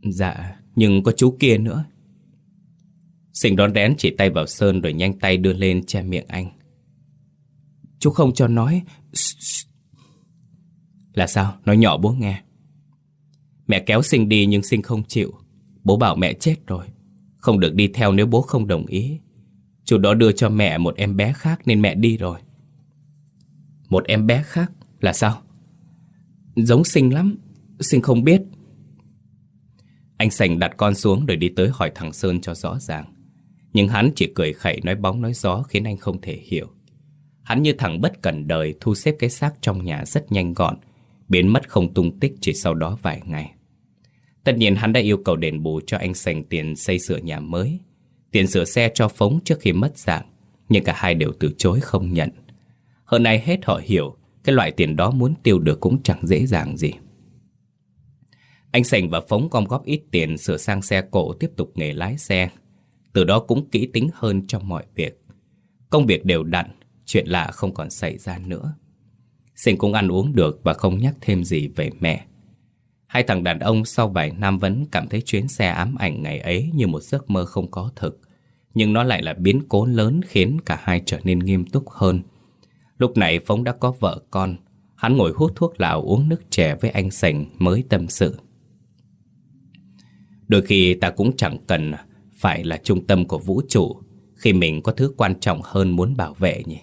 Dạ, nhưng có chú kia nữa. Sinh đón đén chỉ tay vào Sơn rồi nhanh tay đưa lên che miệng anh. Chú không cho nói... Là sao? Nói nhỏ bố nghe. Mẹ kéo Sinh đi nhưng Sinh không chịu. Bố bảo mẹ chết rồi. Không được đi theo nếu bố không đồng ý. Chú đó đưa cho mẹ một em bé khác nên mẹ đi rồi. Một em bé khác Là sao? Giống sinh lắm Sinh không biết Anh Sành đặt con xuống rồi đi tới hỏi thằng Sơn cho rõ ràng Nhưng hắn chỉ cười khẩy nói bóng nói gió khiến anh không thể hiểu Hắn như thằng bất cần đời thu xếp cái xác trong nhà rất nhanh gọn Biến mất không tung tích chỉ sau đó vài ngày. Tất nhiên hắn đã yêu cầu đền bù cho anh Sành tiền xây sửa nhà mới, Tiền sửa xe cho Phóng trước khi mất dạng, Nhưng cả hai đều từ chối không nhận. Hơn nay hết họ hiểu, Cái loại tiền đó muốn tiêu được cũng chẳng dễ dàng gì. Anh Sành và Phóng gom góp ít tiền sửa sang xe cổ tiếp tục nghề lái xe. Từ đó cũng kỹ tính hơn trong mọi việc. Công việc đều đặn, Chuyện lạ không còn xảy ra nữa. Sinh cũng ăn uống được và không nhắc thêm gì về mẹ Hai thằng đàn ông sau vài năm vẫn cảm thấy chuyến xe ám ảnh ngày ấy như một giấc mơ không có thực. Nhưng nó lại là biến cố lớn khiến cả hai trở nên nghiêm túc hơn. Lúc này Phóng đã có vợ con. Hắn ngồi hút thuốc lào uống nước chè với anh Sành mới tâm sự. Đôi khi ta cũng chẳng cần phải là trung tâm của vũ trụ khi mình có thứ quan trọng hơn muốn bảo vệ nhỉ.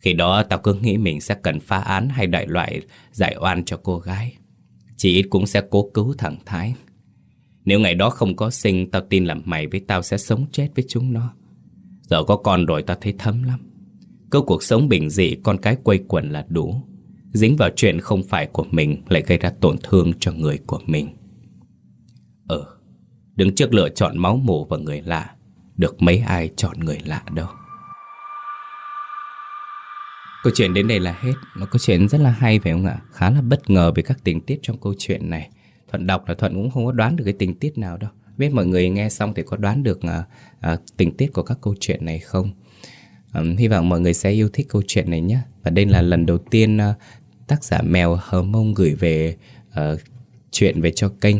Khi đó tao cứ nghĩ mình sẽ cần phá án hay đại loại giải oan cho cô gái. Chỉ ít cũng sẽ cố cứu thằng Thái. Nếu ngày đó không có sinh, Tao tin là mày với tao sẽ sống chết với chúng nó. Giờ có con rồi tao thấy thấm lắm. Cứ cuộc sống bình dị, Con cái quây quần là đủ. Dính vào chuyện không phải của mình Lại gây ra tổn thương cho người của mình. Ừ Đứng trước lựa chọn máu mù và người lạ. Được mấy ai chọn người lạ đâu? Câu chuyện đến đây là hết. Nó câu chuyện rất là hay phải không ạ? Khá là bất ngờ về các tình tiết trong câu chuyện này. Thuận đọc là Thuận cũng không có đoán được cái tình tiết nào đâu. Biết mọi người nghe xong thì có đoán được à, à, tình tiết của các câu chuyện này không? À, Hy vọng mọi người sẽ yêu thích câu chuyện này nhé. Và đây là lần đầu tiên à, tác giả Mèo Hờ Mông gửi về à, chuyện về cho kênh.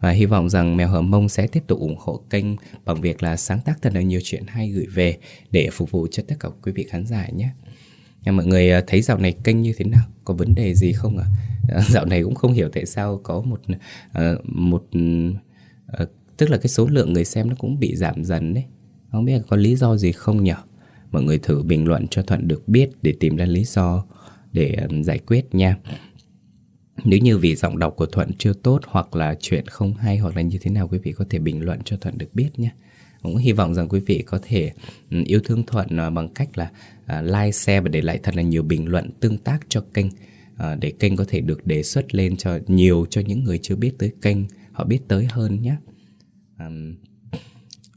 Và hy vọng rằng Mèo Hờ Mông sẽ tiếp tục ủng hộ kênh bằng việc là sáng tác thật là nhiều chuyện hay gửi về để phục vụ cho tất cả quý vị khán giả nhé. Nhưng mọi người à, thấy dạo này kênh như thế nào? Có vấn đề gì không ạ? À? [laughs] Dạo này cũng không hiểu tại sao có một à, một à, tức là cái số lượng người xem nó cũng bị giảm dần đấy. Không biết có lý do gì không nhỉ? Mọi người thử bình luận cho Thuận được biết để tìm ra lý do để giải quyết nha. Nếu như vì giọng đọc của Thuận chưa tốt hoặc là chuyện không hay hoặc là như thế nào, quý vị có thể bình luận cho Thuận được biết nhé. Cũng hy vọng rằng quý vị có thể ừ, yêu thương Thuận à, bằng cách là à, like, share và để lại thật là nhiều bình luận tương tác cho kênh à, để kênh có thể được đề xuất lên cho nhiều cho những người chưa biết tới kênh họ biết tới hơn nhé.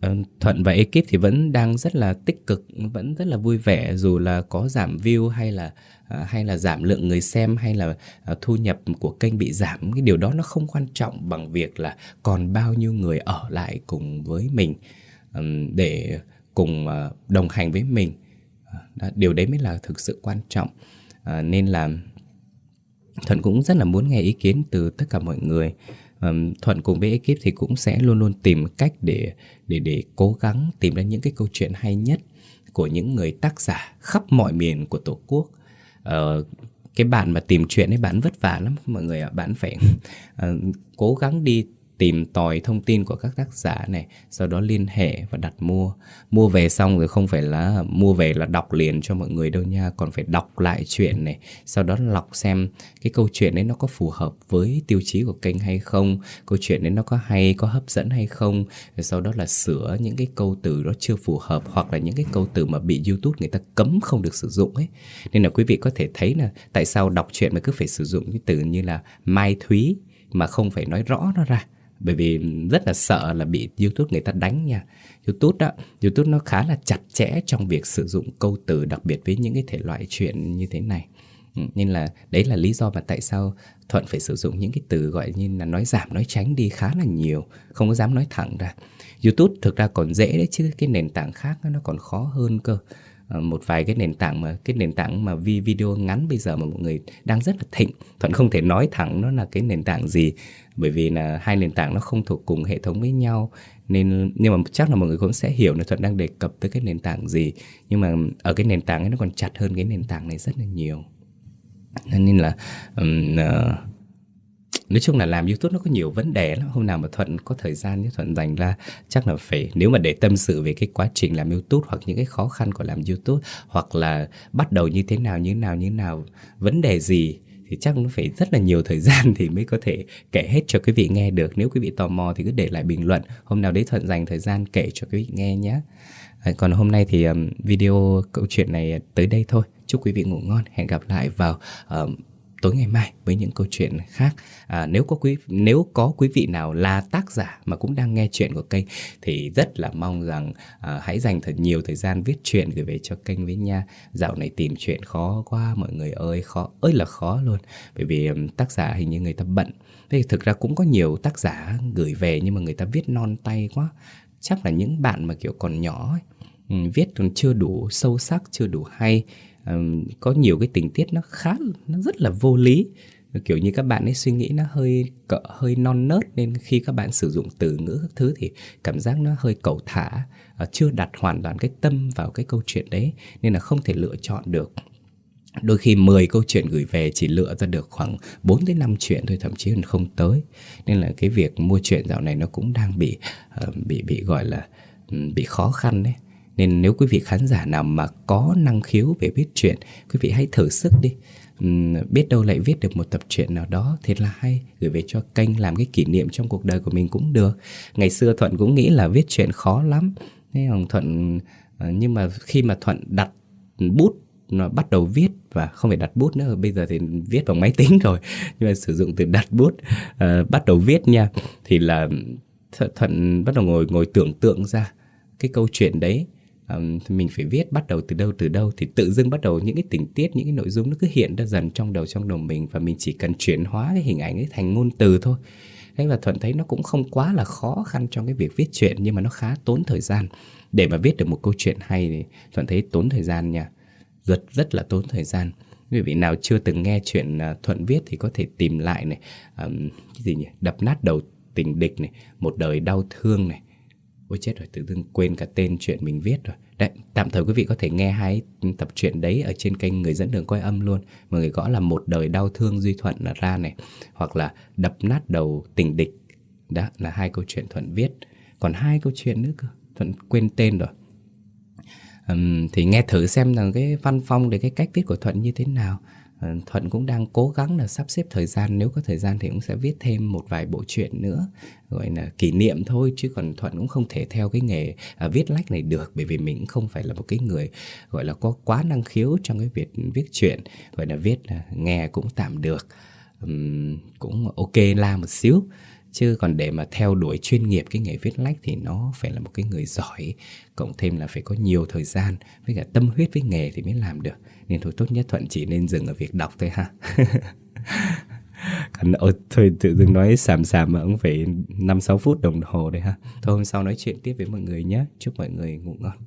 Ờ, Thuận và ekip thì vẫn đang rất là tích cực, vẫn rất là vui vẻ dù là có giảm view hay là hay là giảm lượng người xem hay là thu nhập của kênh bị giảm cái điều đó nó không quan trọng bằng việc là còn bao nhiêu người ở lại cùng với mình để cùng ờ, đồng hành với mình. Ờ, điều đấy mới là thực sự quan trọng. Ờ, nên là thuận cũng rất là muốn nghe ý kiến từ tất cả mọi người. Thuận cùng với ekip thì cũng sẽ luôn luôn tìm cách để để để cố gắng tìm ra những cái câu chuyện hay nhất của những người tác giả khắp mọi miền của tổ quốc. Uh, cái bạn mà tìm chuyện ấy bạn vất vả lắm mọi người ạ. Bạn phải uh, [laughs] cố gắng đi tìm tòi thông tin của các tác giả này, sau đó liên hệ và đặt mua. Mua về xong rồi không phải là mua về là đọc liền cho mọi người đâu nha, còn phải đọc lại chuyện này, sau đó lọc xem cái câu chuyện đấy nó có phù hợp với tiêu chí của kênh hay không, câu chuyện đấy nó có hay, có hấp dẫn hay không, rồi sau đó là sửa những cái câu từ đó chưa phù hợp, hoặc là những cái câu từ mà bị youtube người ta cấm không được sử dụng ấy. Nên là quý vị có thể thấy là tại sao đọc truyện mà cứ phải sử dụng những từ như là mai thúy mà không phải nói rõ nó ra bởi vì rất là sợ là bị YouTube người ta đánh nha. YouTube đó, YouTube nó khá là chặt chẽ trong việc sử dụng câu từ đặc biệt với những cái thể loại chuyện như thế này. Ừ, nên là đấy là lý do mà tại sao Thuận phải sử dụng những cái từ gọi như là nói giảm, nói tránh đi khá là nhiều, không có dám nói thẳng ra. YouTube thực ra còn dễ đấy chứ, cái nền tảng khác nó còn khó hơn cơ. Ờ, một vài cái nền tảng mà, cái nền tảng mà vi, video ngắn bây giờ mà mọi người đang rất là thịnh, thuận không thể nói thẳng nó là cái nền tảng gì bởi vì là hai nền tảng nó không thuộc cùng hệ thống với nhau. Nên nhưng mà chắc là mọi người cũng sẽ hiểu là thuận đang đề cập tới cái nền tảng gì. Nhưng mà ở cái nền tảng ấy nó còn chặt hơn cái nền tảng này rất là nhiều. Nên là um, uh, nói chung là làm youtube nó có nhiều vấn đề lắm. Hôm nào mà thuận có thời gian thì thuận dành ra chắc là phải nếu mà để tâm sự về cái quá trình làm youtube hoặc những cái khó khăn của làm youtube hoặc là bắt đầu như thế nào như thế nào như thế nào vấn đề gì thì chắc nó phải rất là nhiều thời [laughs] gian thì mới có thể kể hết cho quý vị nghe được. Nếu quý vị tò mò thì cứ để lại bình luận. Hôm nào đấy thuận dành thời gian kể cho quý vị nghe nhé. À, còn hôm nay thì um, video câu chuyện này tới đây thôi. Chúc quý vị ngủ ngon. Hẹn gặp lại vào um, tối ngày mai với những câu chuyện khác. À, nếu có quý nếu có quý vị nào là tác giả mà cũng đang nghe chuyện của kênh thì rất là mong rằng à, hãy dành thật nhiều thời gian viết chuyện gửi về cho kênh với nha. Dạo này tìm chuyện khó quá mọi người ơi, khó ơi là khó luôn. Bởi vì tác giả hình như người ta bận. Thế thì thực ra cũng có nhiều tác giả gửi về nhưng mà người ta viết non tay quá. Chắc là những bạn mà kiểu còn nhỏ ấy, viết còn chưa đủ sâu sắc, chưa đủ hay um, có nhiều cái tình tiết nó khá nó rất là vô lý. Kiểu như các bạn ấy suy nghĩ nó hơi cỡ hơi non nớt nên khi các bạn sử dụng từ ngữ các thứ thì cảm giác nó hơi cầu thả ờ, chưa đặt hoàn toàn cái tâm vào cái câu chuyện đấy nên là không thể lựa chọn được. Đôi khi 10 câu chuyện gửi về chỉ lựa ra được khoảng 4 đến 5 chuyện thôi thậm chí còn không tới. Nên là cái việc mua chuyện dạo này nó cũng đang bị uh, bị bị gọi là bị khó khăn đấy nên nếu quý vị khán giả nào mà có năng khiếu về viết truyện, quý vị hãy thử sức đi. Uhm, biết đâu lại viết được một tập truyện nào đó thật là hay gửi về cho kênh làm cái kỷ niệm trong cuộc đời của mình cũng được. Ngày xưa Thuận cũng nghĩ là viết truyện khó lắm. Thế ông Thuận ờ, nhưng mà khi mà Thuận đặt bút nó bắt đầu viết và không phải đặt bút nữa bây giờ thì viết bằng máy tính rồi [laughs] nhưng mà sử dụng từ đặt bút uh, bắt đầu viết nha thì là thuận bắt đầu ngồi ngồi tưởng tượng ra cái câu chuyện đấy um, mình phải viết bắt đầu từ đâu từ đâu thì tự dưng bắt đầu những cái tình tiết những cái nội dung nó cứ hiện ra dần trong đầu trong đầu mình và mình chỉ cần chuyển hóa cái hình ảnh ấy thành ngôn từ thôi. Thế là thuận thấy nó cũng không quá là khó khăn trong cái việc viết chuyện nhưng mà nó khá tốn thời gian. Để mà viết được một câu chuyện hay thì thuận thấy tốn thời gian nha. Rất rất là tốn thời gian. Quý vị nào chưa từng nghe chuyện à, thuận viết thì có thể tìm lại này. Um, cái gì nhỉ? Đập nát đầu tình địch này một đời đau thương này. Ôi chết rồi, tự dưng quên cả tên chuyện mình viết rồi. Đấy, tạm thời quý vị có thể nghe hai tập truyện đấy ở trên kênh Người dẫn đường coi âm luôn. Mọi người gõ là một đời đau thương Duy Thuận là ra này. Hoặc là đập nát đầu tình địch. Đó là hai câu chuyện Thuận viết. Còn hai câu chuyện nữa cơ. Thuận quên tên rồi. Um, thì nghe thử xem rằng cái văn phong để cái cách viết của Thuận như thế nào. Ờ, Thuận cũng đang cố gắng là sắp xếp thời gian Nếu có thời gian thì cũng sẽ viết thêm một vài bộ truyện nữa Gọi là kỷ niệm thôi Chứ còn Thuận cũng không thể theo cái nghề à, viết lách này được Bởi vì mình cũng không phải là một cái người Gọi là có quá năng khiếu trong cái việc viết truyện Gọi là viết là nghe cũng tạm được. Um, Cũng ok la một xíu chứ còn để mà theo đuổi chuyên nghiệp cái nghề viết lách thì nó phải là một cái người giỏi cộng thêm là phải có nhiều thời gian với cả tâm huyết với nghề thì mới làm được nên thôi tốt nhất thuận chỉ nên dừng ở việc đọc thôi ha. [laughs] Còn ôi, thôi tự dưng nói sàm sàm mà cũng phải năm sáu phút đồng hồ đây ha. Thôi hôm sau nói chuyện tiếp với mọi người nhé. Chúc mọi người ngủ ngon.